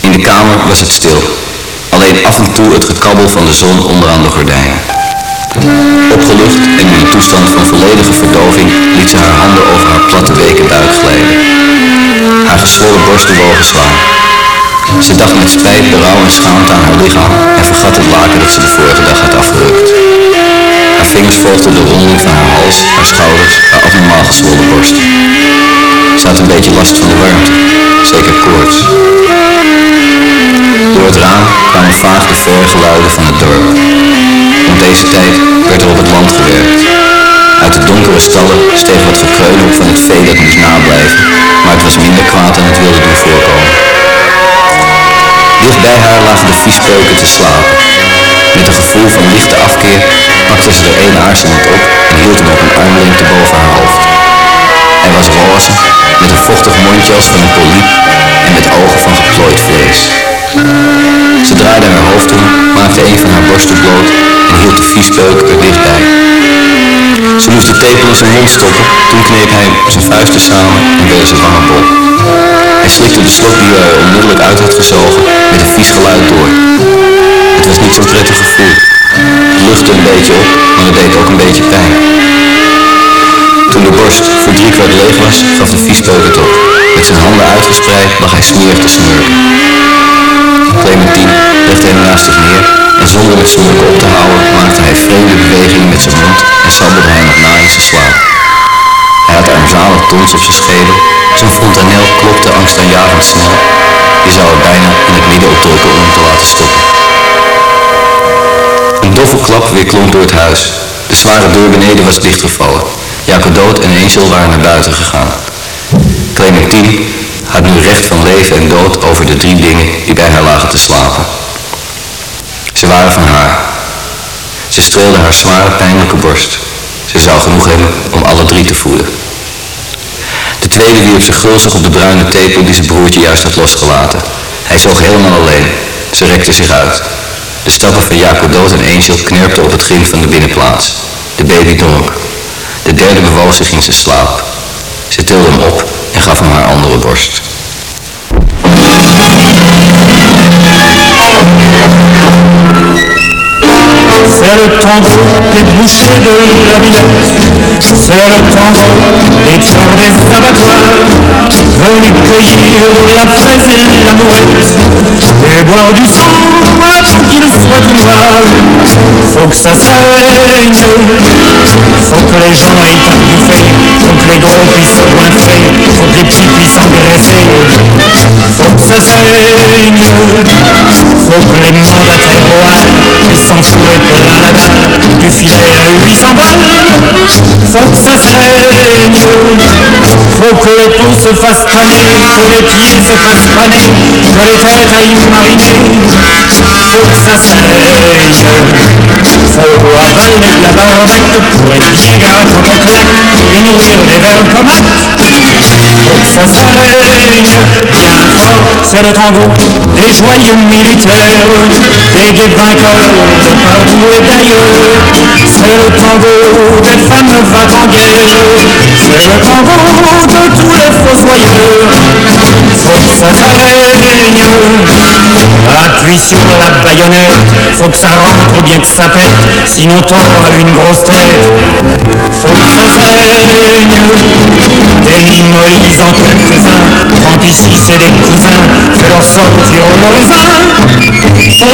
In de kamer was het stil. Alleen af en toe het gekabbel van de zon onderaan de gordijnen. Opgelucht en in een toestand van volledige verdoving liet ze haar handen over haar platte weken buik glijden. Haar gezwollen borsten wogen zwaar. Ze dacht met spijt, berouw en schaamte aan haar lichaam en vergat het laken dat ze de vorige dag had afgerukt. Haar vingers volgden de ronding van haar hals, haar schouders, haar abnormaal gezwollen borst. Ze had een beetje last van de warmte, zeker koorts. Door het raam kwamen vaag de verre geluiden van het dorp. Om deze tijd werd er op het land gewerkt. Uit de donkere stallen steeg wat gekreun op van het vee dat moest nablijven, maar het was minder kwaad dan het wilde doen voorkomen. Dicht bij haar lagen de viespeuken te slapen. Met een gevoel van lichte afkeer pakte ze er een aarzelend op en hield hem op een armlengte boven haar hoofd. Hij was roze, met een vochtig mondje als van een poliep en met ogen van geplooid vlees. Ze draaide haar hoofd om, maakte een van haar borsten bloot en hield de viespeuk er dichtbij. Ze moest de tepel in zijn mond stoppen, toen kneep hij zijn vuisten samen en werden ze wangen bol. Hij slikte de slok die hij onmiddellijk uit had gezogen met een vies geluid door. Het was niet zo'n prettig gevoel. Het luchtte een beetje op, maar het deed ook een beetje pijn. Toen de borst voor drie kwart leeg was, gaf de viespeuk het op. Met zijn handen uitgespreid lag hij smerig te snurken. Clementine legde hem naast zich neer en zonder het snurken op te houden maakte hij vreemde bewegingen met zijn mond en sabbelde hij nog na in zijn slaap. Hij had armzalig tons op zijn schedel, zijn fontanel klopte angstaanjagend snel. Je zou er bijna in het midden op drukken om hem te laten stoppen. Een doffe klap weerklonk door het huis. De zware deur beneden was dichtgevallen. Jacob Dood en Angel waren naar buiten gegaan. Clementine had nu recht van leven en dood over de drie dingen die bij haar lagen te slapen. Ze waren van haar. Ze streelde haar zware pijnlijke borst. Ze zou genoeg hebben om alle drie te voeden. De tweede wierp zich gulzig op de bruine tepel die zijn broertje juist had losgelaten. Hij zoog helemaal alleen. Ze rekte zich uit. De stappen van Jacob Dood en Angel knerpten op het grind van de binnenplaats. De baby dronk derde bewoog zich ging zijn slaap. Ze tilde hem op en gaf hem haar andere borst. Le tango des bouchers de la. C'est le tango des gens des abattoirs. Venus cueillir la fraise et la mourette. Et boire du sang avant qu'il soit noir. Faut que ça saigne. Faut que les gens aient à bouffer. Faut que les gros puissent se goinfrer. Faut que les petits puissent engraisser. Faut que ça saigne. Faut que les mandataires rois puissent la dalle du filet à 800 balles. Faut que ça saigne. Faut que les peaux se fassent paner, que les pieds se fassent paner, que les têtes aillent mariner. Faut que ça saigne. Faut avaler de la barbette pour être bien on claque et nourrir les vers comme ça saigne bien fort, c'est le tango des joyeux militaires, des guets vainqueurs de partout et d'ailleurs. C'est le tango des femmes va en guerre, c'est le tango de tous les fossoyeurs. Faut que ça saigne, appuie sur la baïonnette, faut que ça rentre bien que ça pète, sinon t'auras une grosse tête. Faut que ça saigne, délimolise en quelques-uns, ici c'est des cousins, fais-leur sortir au raisin. Si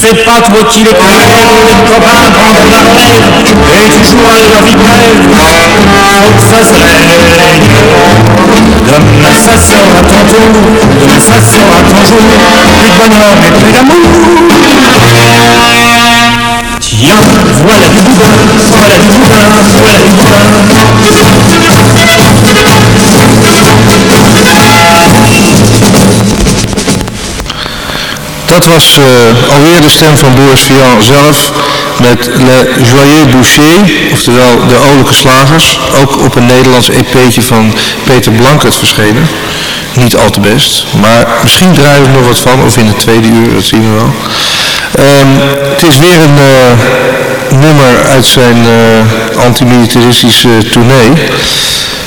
c'est pas toi qui les crèves, les copains prendront la relève, et tu joues à leur brève. Faut que ça saigne, demain ça sera ton tour, demain ça sera ton jour, plus de bonheur mais plus d'amour. Tiens, voilà du boudin, voilà du boudin, voilà du boudin. Dat was eh, alweer de stem van Boris Vian zelf met Le Joyeux Boucher, oftewel de Olijke Slagers. Ook op een Nederlands EP'tje van Peter Blankert verschenen. Niet al te best, maar misschien draaien we er nog wat van, of in het tweede uur, dat zien we wel. Ehm, het is weer een eh, nummer uit zijn eh, antimilitaristische tournee.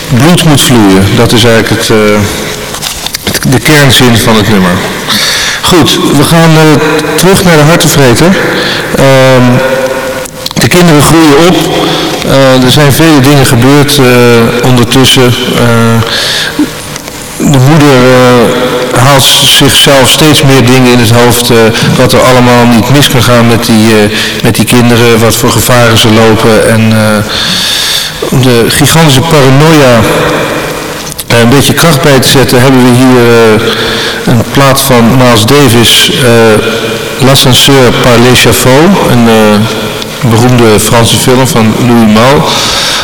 Bloed moet vloeien, dat is eigenlijk het- de kernzin van het nummer. Goed, we gaan eh, terug naar de hartenvreter. Ehm, de kinderen groeien op. Eh, er zijn vele dingen gebeurd eh, ondertussen. De moeder haalt zichzelf steeds meer dingen in het hoofd, wat er allemaal niet mis kan gaan met die, met die kinderen, wat voor gevaren ze lopen. En de gigantische paranoia een beetje kracht bij te zetten, hebben we hier eh, een plaat van Miles Davis, eh L'ascenseur par l'échafaud, een eh, beroemde Franse film van Louis Malle,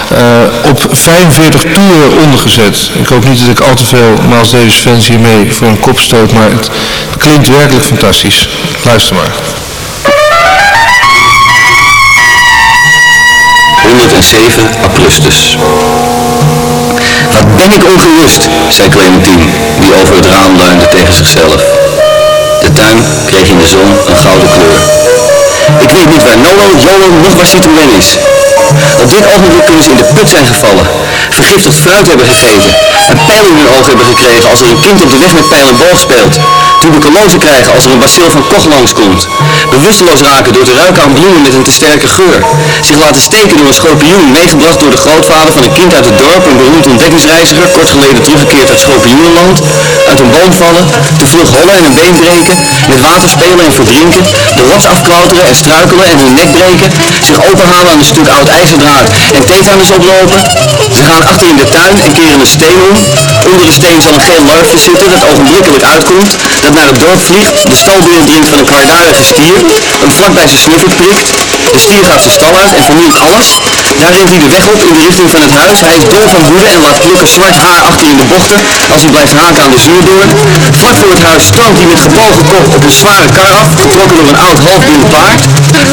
eh, op 45 toeren ondergezet. Ik hoop niet dat ik al te veel Miles Davis fans hiermee voor een kop stoot, maar het klinkt werkelijk fantastisch. Luister maar. 107 Augustus. Wat ben ik ongerust, zei Clementine, die over het raam leunde tegen zichzelf. De tuin kreeg in de zon een gouden kleur. Ik weet niet waar Nolo, Jolo nog waar Citroën is. Op dit ogenblik kunnen ze in de put zijn gevallen, vergiftigd fruit hebben gegeten, een pijl in hun oog hebben gekregen als er een kind op de weg met pijl en boog speelt, tuberculose krijgen als er een bacil van Koch langskomt, bewusteloos raken door te ruiken aan bloemen met een te sterke geur, zich laten steken door een schorpioen meegebracht door de grootvader van een kind uit het dorp, een beroemd ontdekkingsreiziger, kort geleden teruggekeerd uit schorpioenenland, uit een boom vallen, te vlug hollen en een been breken, met water spelen en verdrinken, de rots afklauteren en struikelen en hun nek breken, zich openhalen aan een stuk oud ijzerdraad en tetanus oplopen. Ze gaan achter in de tuin en keren een steen om. Onder de steen zal een geel larfje zitten dat ogenblikkelijk uitkomt, dat naar het dorp vliegt, de stalbeer drinkt van een kwaadaardige stier, hem vlak bij zijn snuffer prikt. De stier gaat zijn stal uit en vernielt alles. Daar rent hij de weg op in de richting van het huis. Hij is dol van woede en laat plukken zwart haar achter in de bochten als hij blijft haken aan de zuurdoorn. Vlak voor het huis stroomt hij met gebogen kop op een zware kar af, getrokken door een oud hoofdblind paard.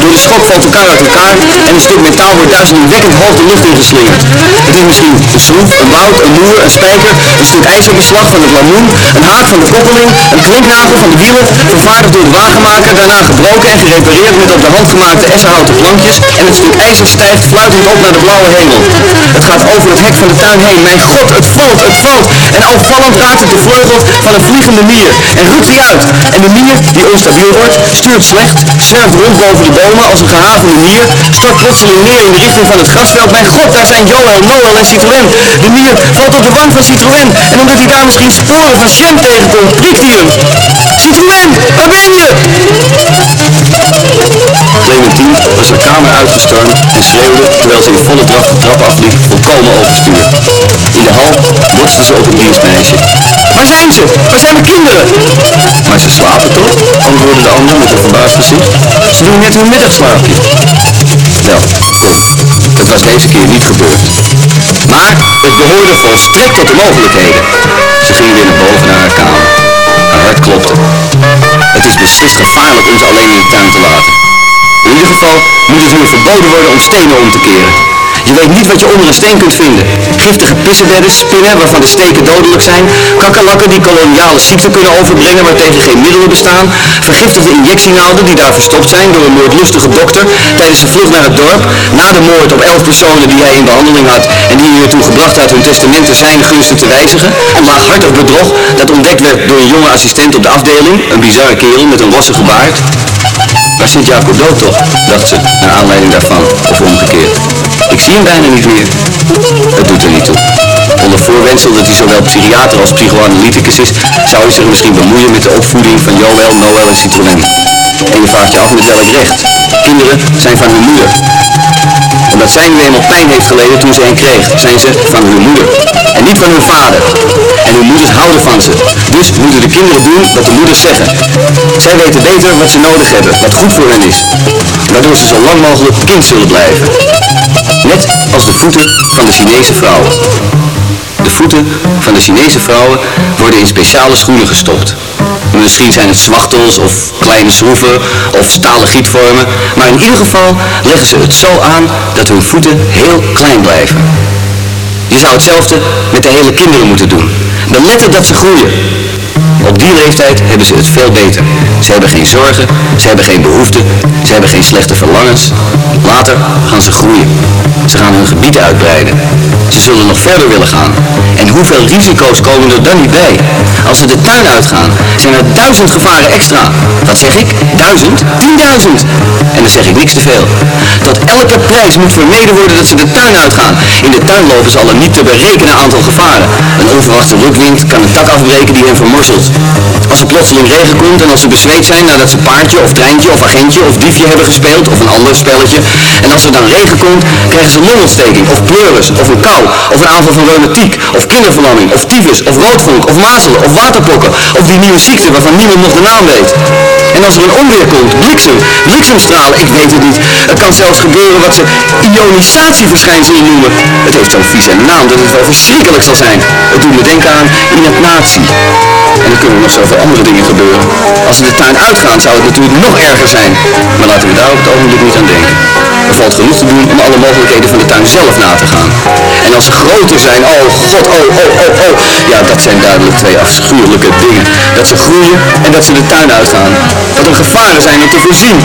Door de schok valt de kar uit elkaar en een stuk metaal wordt duizelingwekkend hoog de lucht ingeslingerd. Het is misschien een schroef, een bout, een moer, een spijker, een stuk ijzerbeslag van het lamoen, een haak van de koppeling, een klinknagel van de wielen, vervaardigd door de wagenmaker, daarna gebroken en gerepareerd met op de hand gemaakte essenhouten plankjes en het stuk ijzer stijgt fluitend naar de blauwe hemel. Het gaat over het hek van de tuin heen. Mijn god, het valt, het valt. En opvallend raakt het de vleugels van een vliegende mier. En rukt die uit. En de mier, die onstabiel wordt, stuurt slecht, zwerft rond boven de bomen als een gehavende mier, stort plotseling neer in de richting van het grasveld. Mijn god, daar zijn Joël, Noël en Citroën. De mier valt op de wang van Citroën. En omdat hij daar misschien sporen van Shen tegenkomt, prikt hij hem. Citroën, waar ben je? Clementine was de kamer uitgestormd en schreeuwde terwijl ze in volle draf de trap afliep, volkomen overstuur. In de hal botste ze op een dienstmeisje. Waar zijn ze? Waar zijn mijn kinderen? Maar ze slapen toch? antwoordde de ander met een verbaasd gezicht. Ze doen net hun middagslaapje. Wel, goed. Het was deze keer niet gebeurd. Maar het behoorde volstrekt tot de mogelijkheden. Ze ging weer naar boven naar haar kamer. Haar hart klopte. Het is beslist gevaarlijk ze alleen in de tuin te laten. In ieder geval moet het hier verboden worden om stenen om te keren. Je weet niet wat je onder een steen kunt vinden. Giftige pissenbedden, spinnen waarvan de steken dodelijk zijn, kakkerlakken die koloniale ziekten kunnen overbrengen waartegen geen middelen bestaan, vergiftigde injectienaalden die daar verstopt zijn door een moordlustige dokter tijdens de vlucht naar het dorp, na de moord op elf personen die hij in behandeling had en die hij ertoe gebracht had hun testament te zijn gunsten te wijzigen, een laaghartig bedrog dat ontdekt werd door een jonge assistent op de afdeling, een bizarre kerel met een rossige baard. Waar zit Jacob dood toch? dacht ze, naar aanleiding daarvan, of omgekeerd. Ik zie hem bijna niet meer. Het doet er niet toe. Onder voorwendsel dat hij zowel psychiater als psychoanalyticus is, zou hij zich misschien bemoeien met de opvoeding van Joël, Noël en Citroën. En je vraagt je af met welk recht. Kinderen zijn van hun moeder. Omdat zij nu eenmaal pijn heeft geleden toen ze hen kreeg, zijn ze van hun moeder. En niet van hun vader. En hun moeders houden van ze. Dus moeten de kinderen doen wat de moeders zeggen. Zij weten beter wat ze nodig hebben, wat goed voor hen is. Waardoor ze zo lang mogelijk kind zullen blijven. Net als de voeten van de Chinese vrouwen. De voeten van de Chinese vrouwen worden in speciale schoenen gestopt. Misschien zijn het zwachtels of kleine schroeven of stalen gietvormen, maar in ieder geval leggen ze het zo aan dat hun voeten heel klein blijven. Je zou hetzelfde met de hele kinderen moeten doen. Beletten dat ze groeien. Op die leeftijd hebben ze het veel beter. Ze hebben geen zorgen, ze hebben geen behoeften, ze hebben geen slechte verlangens. Later gaan ze groeien. Ze gaan hun gebied uitbreiden. Ze zullen nog verder willen gaan. En hoeveel risico's komen er dan niet bij? Als ze de tuin uitgaan, zijn er duizend gevaren extra. Wat zeg ik? Duizend? Tienduizend! En dan zeg ik niks te veel. Tot elke prijs moet vermeden worden dat ze de tuin uitgaan. In de tuin lopen ze al een niet te berekenen aantal gevaren. Een onverwachte rukwind kan een tak afbreken die hen vermorselt. Als er plotseling regen komt en als ze bezweet zijn nadat ze paardje of treintje of agentje of diefje hebben gespeeld of een ander spelletje. En als er dan regen komt, krijgen ze longontsteking of pleuris of een kou of een aanval van reumatiek of kinderverlamming of tyfus of roodvonk of mazelen of waterpokken of die nieuwe ziekte waarvan niemand nog de naam weet. En als er een onweer komt, bliksem, bliksemstralen, ik weet het niet. Het kan zelfs gebeuren wat ze ionisatieverschijnselen noemen. Het heeft zo'n vieze naam dat het wel verschrikkelijk zal zijn. Het doet me denken aan inatnatie. En er kunnen nog zoveel andere dingen gebeuren. Als ze de tuin uitgaan zou het natuurlijk nog erger zijn. Maar laten we daar op het ogenblik niet aan denken. Er valt genoeg te doen om alle mogelijkheden van de tuin zelf na te gaan. En als ze groter zijn, oh god, oh, oh, oh, oh. Ja, dat zijn duidelijk twee afschuwelijke dingen. Dat ze groeien en dat ze de tuin uitgaan. Dat er gevaren zijn om te voorzien.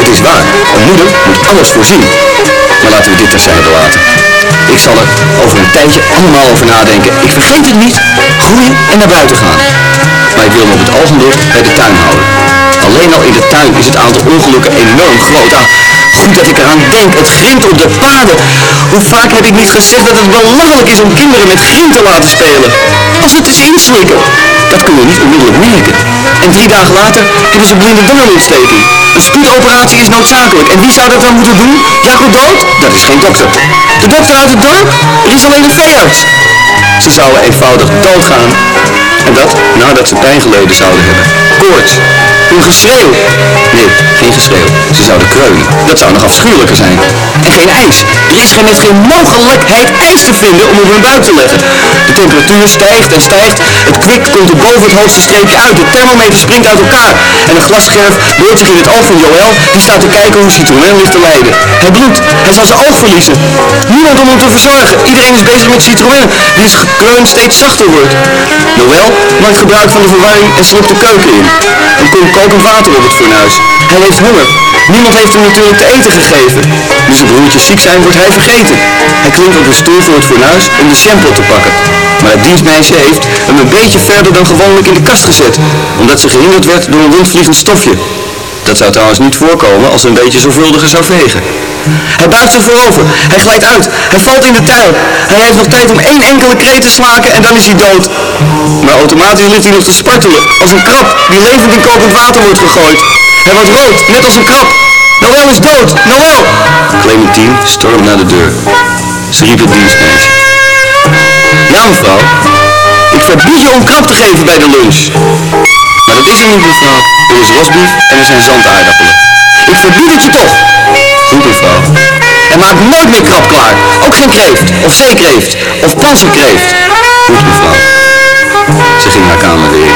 Het is waar, een moeder moet alles voorzien. Maar laten we dit terzijde laten. Ik zal er over een tijdje allemaal over nadenken. Ik vergeet het niet. Groeien en naar buiten gaan. Maar ik wil me op het ogenblik bij de tuin houden. Alleen al in de tuin is het aantal ongelukken enorm groot. Ah, goed dat ik eraan denk. Het grind op de paden. Hoe vaak heb ik niet gezegd dat het belachelijk is om kinderen met grind te laten spelen. Als het eens inslikken. Dat kunnen we niet onmiddellijk merken. En drie dagen later hebben ze blinde darmontsteking. Een spoedoperatie is noodzakelijk. En wie zou dat dan moeten doen? Jacob dood? Dat is geen dokter. De dokter uit het dorp? Er is alleen een veearts. Ze zouden eenvoudig doodgaan. En dat nadat ze pijn geleden zouden hebben. Koorts. Een geschreeuw. Nee, geen geschreeuw. Ze zouden kreunen. Dat zou nog afschuwelijker zijn. En geen ijs. Er is geen, met geen mogelijkheid ijs te vinden om op hun buik te leggen. De temperatuur stijgt en stijgt. Het kwik komt er boven het hoogste streepje uit. De thermometer springt uit elkaar. En een glasscherf boort zich in het oog van Joël. Die staat te kijken hoe Citroën ligt te lijden. Hij bloedt. Hij zal zijn oog verliezen. Niemand om hem te verzorgen. Iedereen is bezig met Citroën. Wiens gekreun steeds zachter wordt. Noël maakt gebruik van de verwarring en slukt de keuken in. Een kom kokend water op het fornuis. Hij heeft honger. Niemand heeft hem natuurlijk te eten gegeven. Nu zijn broertjes ziek zijn, wordt hij vergeten. Hij klimt op een stoel voor het fornuis om de shampoo te pakken. Maar het dienstmeisje heeft hem een beetje verder dan gewoonlijk in de kast gezet, omdat ze gehinderd werd door een rondvliegend stofje. Dat zou trouwens niet voorkomen als ze een beetje zorgvuldiger zou vegen. Hij buigt zich voorover. Hij glijdt uit. Hij valt in de tuil. Hij heeft nog tijd om één enkele kreet te slaken en dan is hij dood. Maar automatisch ligt hij nog te spartelen, als een krab die levend in kokend water wordt gegooid. Hij wordt rood, net als een krab. Noël is dood! Noël! Clementine stormt naar de deur. Ze riep het dienstmeisje. Ja, mevrouw. Ik verbied je om krab te geven bij de lunch. Maar dat is er niet, mevrouw. Er is rosbief en er zijn zandaardappelen. Ik verbied het je toch. Goed, mevrouw. En maak nooit meer krab klaar. Ook geen kreeft, of zeekreeft, of panzerkreeft. Goed, mevrouw. Ze ging haar kamer weer.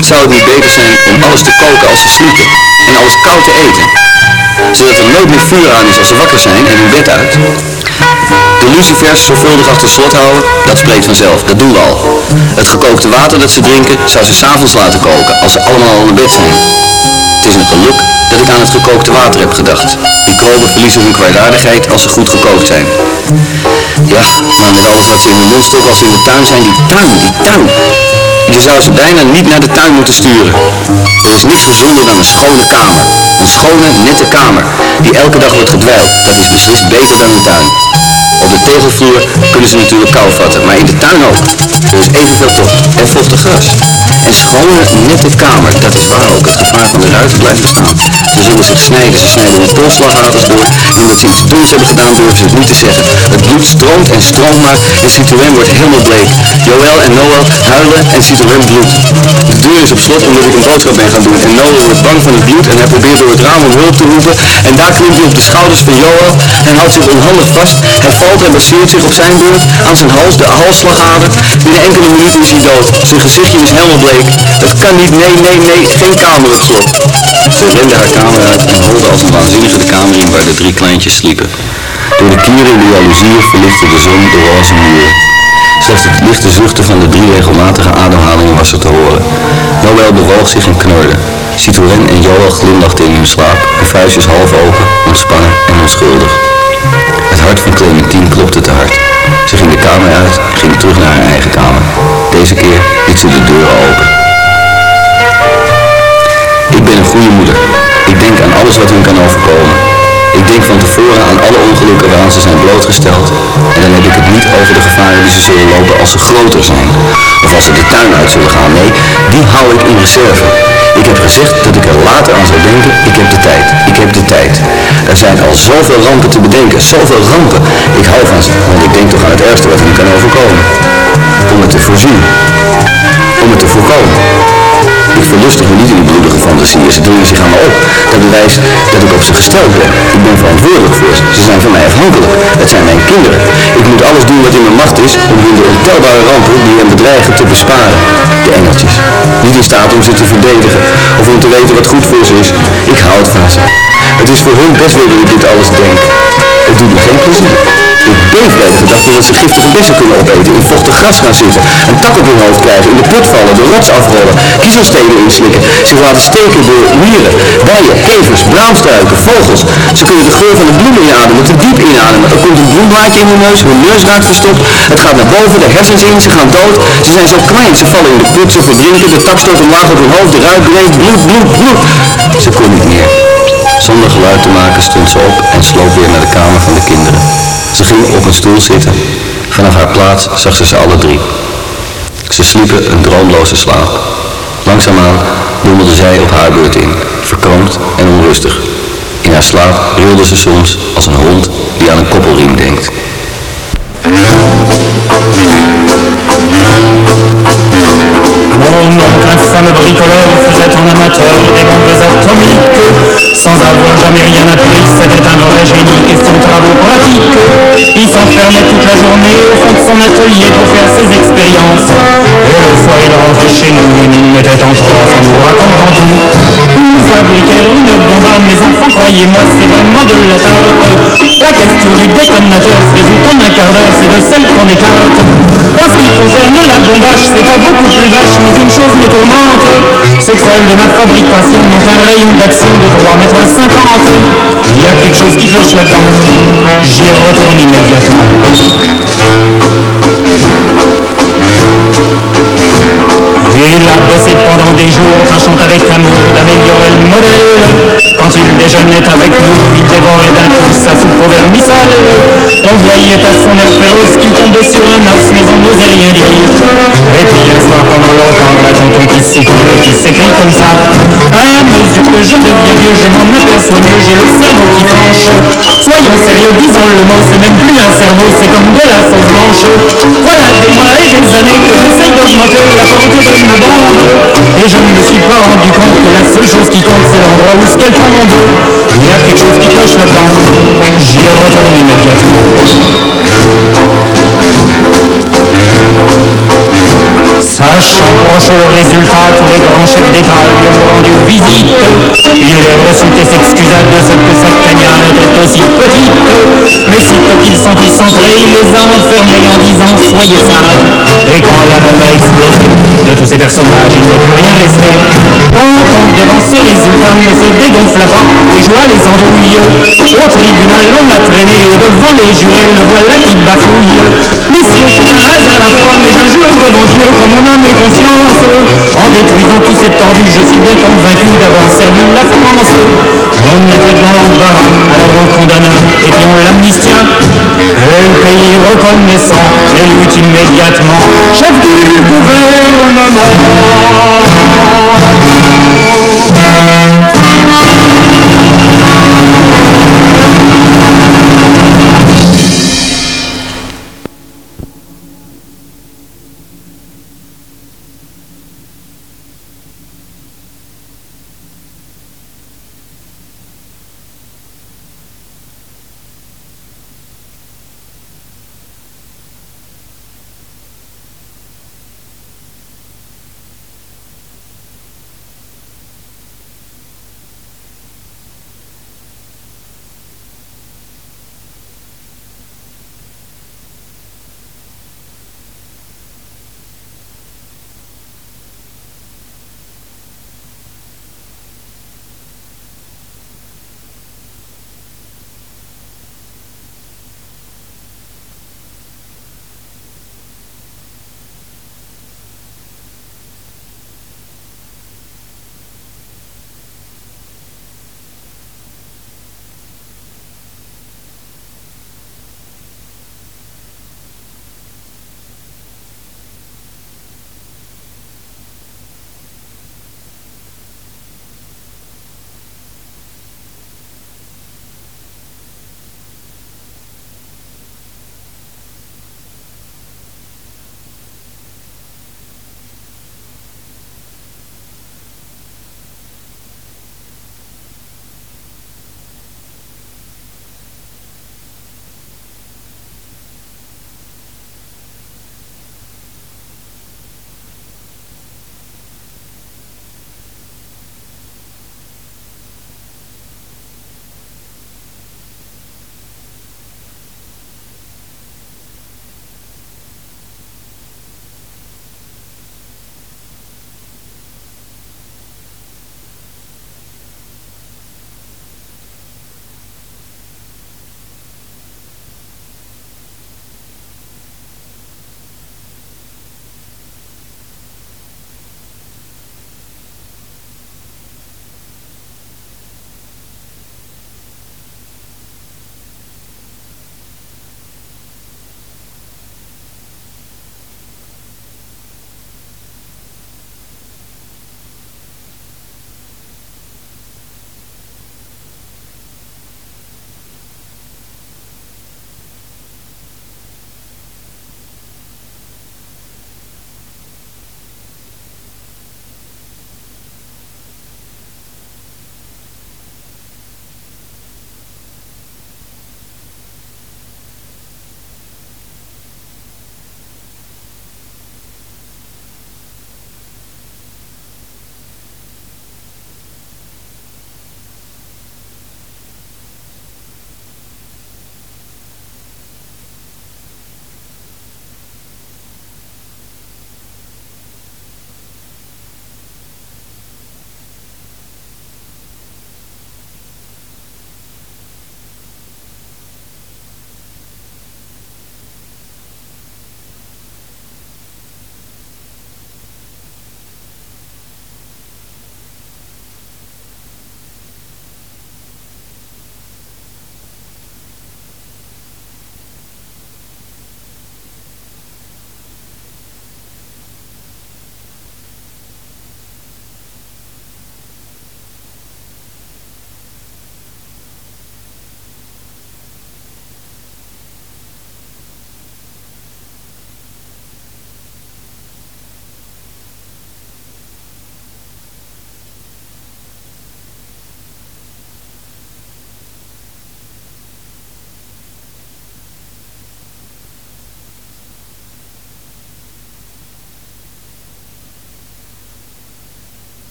Zou het niet beter zijn om alles te koken als ze sliepen en alles koud te eten? Zodat er nooit meer vuur aan is als ze wakker zijn en hun bed uit. De lucifers zorgvuldig achter slot houden, dat spreekt vanzelf, dat doen we al. Het gekookte water dat ze drinken, zou ze s'avonds laten koken, als ze allemaal al in bed zijn. Het is een geluk dat ik aan het gekookte water heb gedacht. Microben verliezen hun kwaadaardigheid als ze goed gekookt zijn. Ja, maar met alles wat ze in hun mond stoppen als ze in de tuin zijn, die tuin, die tuin. Je zou ze bijna niet naar de tuin moeten sturen. Er is niets gezonder dan een schone kamer. Een schone, nette kamer, die elke dag wordt gedwijld. Dat is beslist beter dan een tuin. Op de tegelvloer kunnen ze natuurlijk kou vatten, maar in de tuin ook. Er is evenveel tocht en vochtig gras. En schone, nette kamer, dat is waar ook. Het gevaar van de ruiten blijft bestaan. Zullen zich snijden, ze snijden hun polsslagaders door. En omdat ze iets doms hebben gedaan, durven ze het niet te zeggen. Het bloed stroomt en stroomt maar en Citroën wordt helemaal bleek. Joël en Noël huilen en Citroën bloedt. De deur is op slot omdat ik een boodschap ben gaan doen. En Noël wordt bang van het bloed en hij probeert door het raam om hulp te roepen. En daar klimt hij op de schouders van Joël en houdt zich onhandig vast. Hij valt en baseert zich op zijn beurt aan zijn hals, de halsslagader. Binnen enkele minuten is hij dood. Zijn gezichtje is helemaal bleek. Dat kan niet, nee, nee, nee, geen kamer op slot. Ze rende haar kamer uit en holde als een waanzinnige de kamer in waar de drie kleintjes sliepen. Door de kieren de jaloezie verlichtte de zon de roze muren. Slechts het lichte zuchten van de drie regelmatige ademhalingen was er te horen. Noël bewoog zich en knorde. Citroën en Joël glimlachten in hun slaap, hun vuistjes half open, ontspannen en onschuldig. Het hart van Clementine klopte te hard. Ze ging de kamer uit en ging terug naar haar eigen kamer. Deze keer liet ze de deur open. Ik ben een goede moeder. Ik denk aan alles wat hun kan overkomen. Ik denk van tevoren aan alle ongelukken waaraan ze zijn blootgesteld. En dan heb ik het niet over de gevaren die ze zullen lopen als ze groter zijn. Of als ze de tuin uit zullen gaan. Nee, die hou ik in reserve. Ik heb gezegd dat ik er later aan zou denken. Ik heb de tijd. Ik heb de tijd. Er zijn al zoveel rampen te bedenken. Zoveel rampen. Ik hou van ze. Want ik denk toch aan het ergste wat hun kan overkomen. Om het te voorzien. Om het te voorkomen. Ik verlustig me niet in die bloedige fantasieën. Ze dringen zich aan me op. Dat bewijst dat ik op ze gesteld ben. Ik ben verantwoordelijk voor ze. Ze zijn van mij afhankelijk. Het zijn mijn kinderen. Ik moet alles doen wat in mijn macht is om hun de ontelbare rampen die hen bedreigen te besparen. De engeltjes. Niet in staat om ze te verdedigen of om te weten wat goed voor ze is. Ik houd van ze. Het is voor hun best wel dat ik dit alles denk. Het doet me geen plezier. Ik beef bij de gedachte dat ze giftige bessen kunnen opeten, in vochtig gras gaan zitten, een tak op hun hoofd krijgen, in de put vallen, de rots afrollen, kiezelstenen inslikken, zich laten steken door mieren, bijen, kevers, braamstruiken, vogels. Ze kunnen de geur van de bloemen inademen, te diep inademen. Er komt een bloemblaadje in hun neus, hun neus raakt verstopt, het gaat naar boven, de hersens in, ze gaan dood. Ze zijn zo klein, ze vallen in de put, ze verdrinken, de tak stort omlaag op hun hoofd, de ruit breekt, bloed, bloed, bloed. Ze kon niet meer. Zonder geluid te maken stond ze op en sloop weer naar de kamer van de kinderen. Ze ging op een stoel zitten. Vanaf haar plaats zag ze ze alle drie. Ze sliepen een droomloze slaap. Langzaamaan dommelde zij op haar beurt in, verkroomd en onrustig. In haar slaap rilde ze soms als een hond die aan een koppelriem denkt. Mon infâme bricoleur en amateur des bombes Sans avoir jamais rien appris, c'était un vrai génie et son travaux pratique Il s'enfermait toute la journée au fond de son atelier pour faire ses expériences. Et le soir il rentrait chez nous, il mettait en transe en nous racontant tout Fabriquions une bombe à mes enfants, croyez-moi c'est vraiment de la tarte La question du détonateur se résout en un quart c'est de celle qu'on écarte En ce qui concerne la bombage, c'est pas beaucoup plus vache, mais une chose me tourmente, c'est que seuls de ma fabrication n'ont un rayon d'action de 3 mètres 50. Il y a quelque chose qui cloche là-dedans. J'y retourne immédiatement. Il a bossé pendant des jours, tâchant avec amour d'améliorer le modèle. Quand il déjeunait avec nous, il dévorait d'un coup sa soupe au vermicelle. On voyait à son air féroce qu'il tombait sur un os, mais on n'osait rien dire. Et puis un soir, pendant longtemps, la tonton qui s'écrit, qui s'écrit comme ça. À mesure que je deviens vieux, je m'en aperçois mieux, j'ai le cerveau qui flanche. Soyons sérieux, disons le mot, c'est même plus un cerveau, c'est comme de la sauce blanche. Voilà des mois et des années que j'essaye d'augmenter la portée de ma. Et je ne me suis pas rendu compte que la seule chose qui compte, c'est l'endroit où qu'elle prend mon dos. Il y a quelque chose qui cloche là-dedans. J'y retourne immédiatement. Sachant au résultat, tous les grands chefs d'État lui ont rendu visite. Il les reçut et s'excusa de ce que sa cagnade était aussi petite. Mais sitôt qu'il sentit s'entrer, il les a enfermés en disant soyez sages. Et quand la bombe a explosé, de tous ces personnages, il n'est plus rien resté. Quand devant ce résultat ne se dégonfla pas et joua les andouilles. Au tribunal, on l'a traîné et devant les jurés, le voilà qui bafouille. Messieurs, c'est un à fois, mais un devant Dieu, comme mon en détruisant tout cette ordure, je suis bien convaincu d'avoir servi la France. On mettait dans l'embarras, alors on condamna et puis on l'amnistia. Le pays reconnaissant l'élut immédiatement, chef du gouvernement.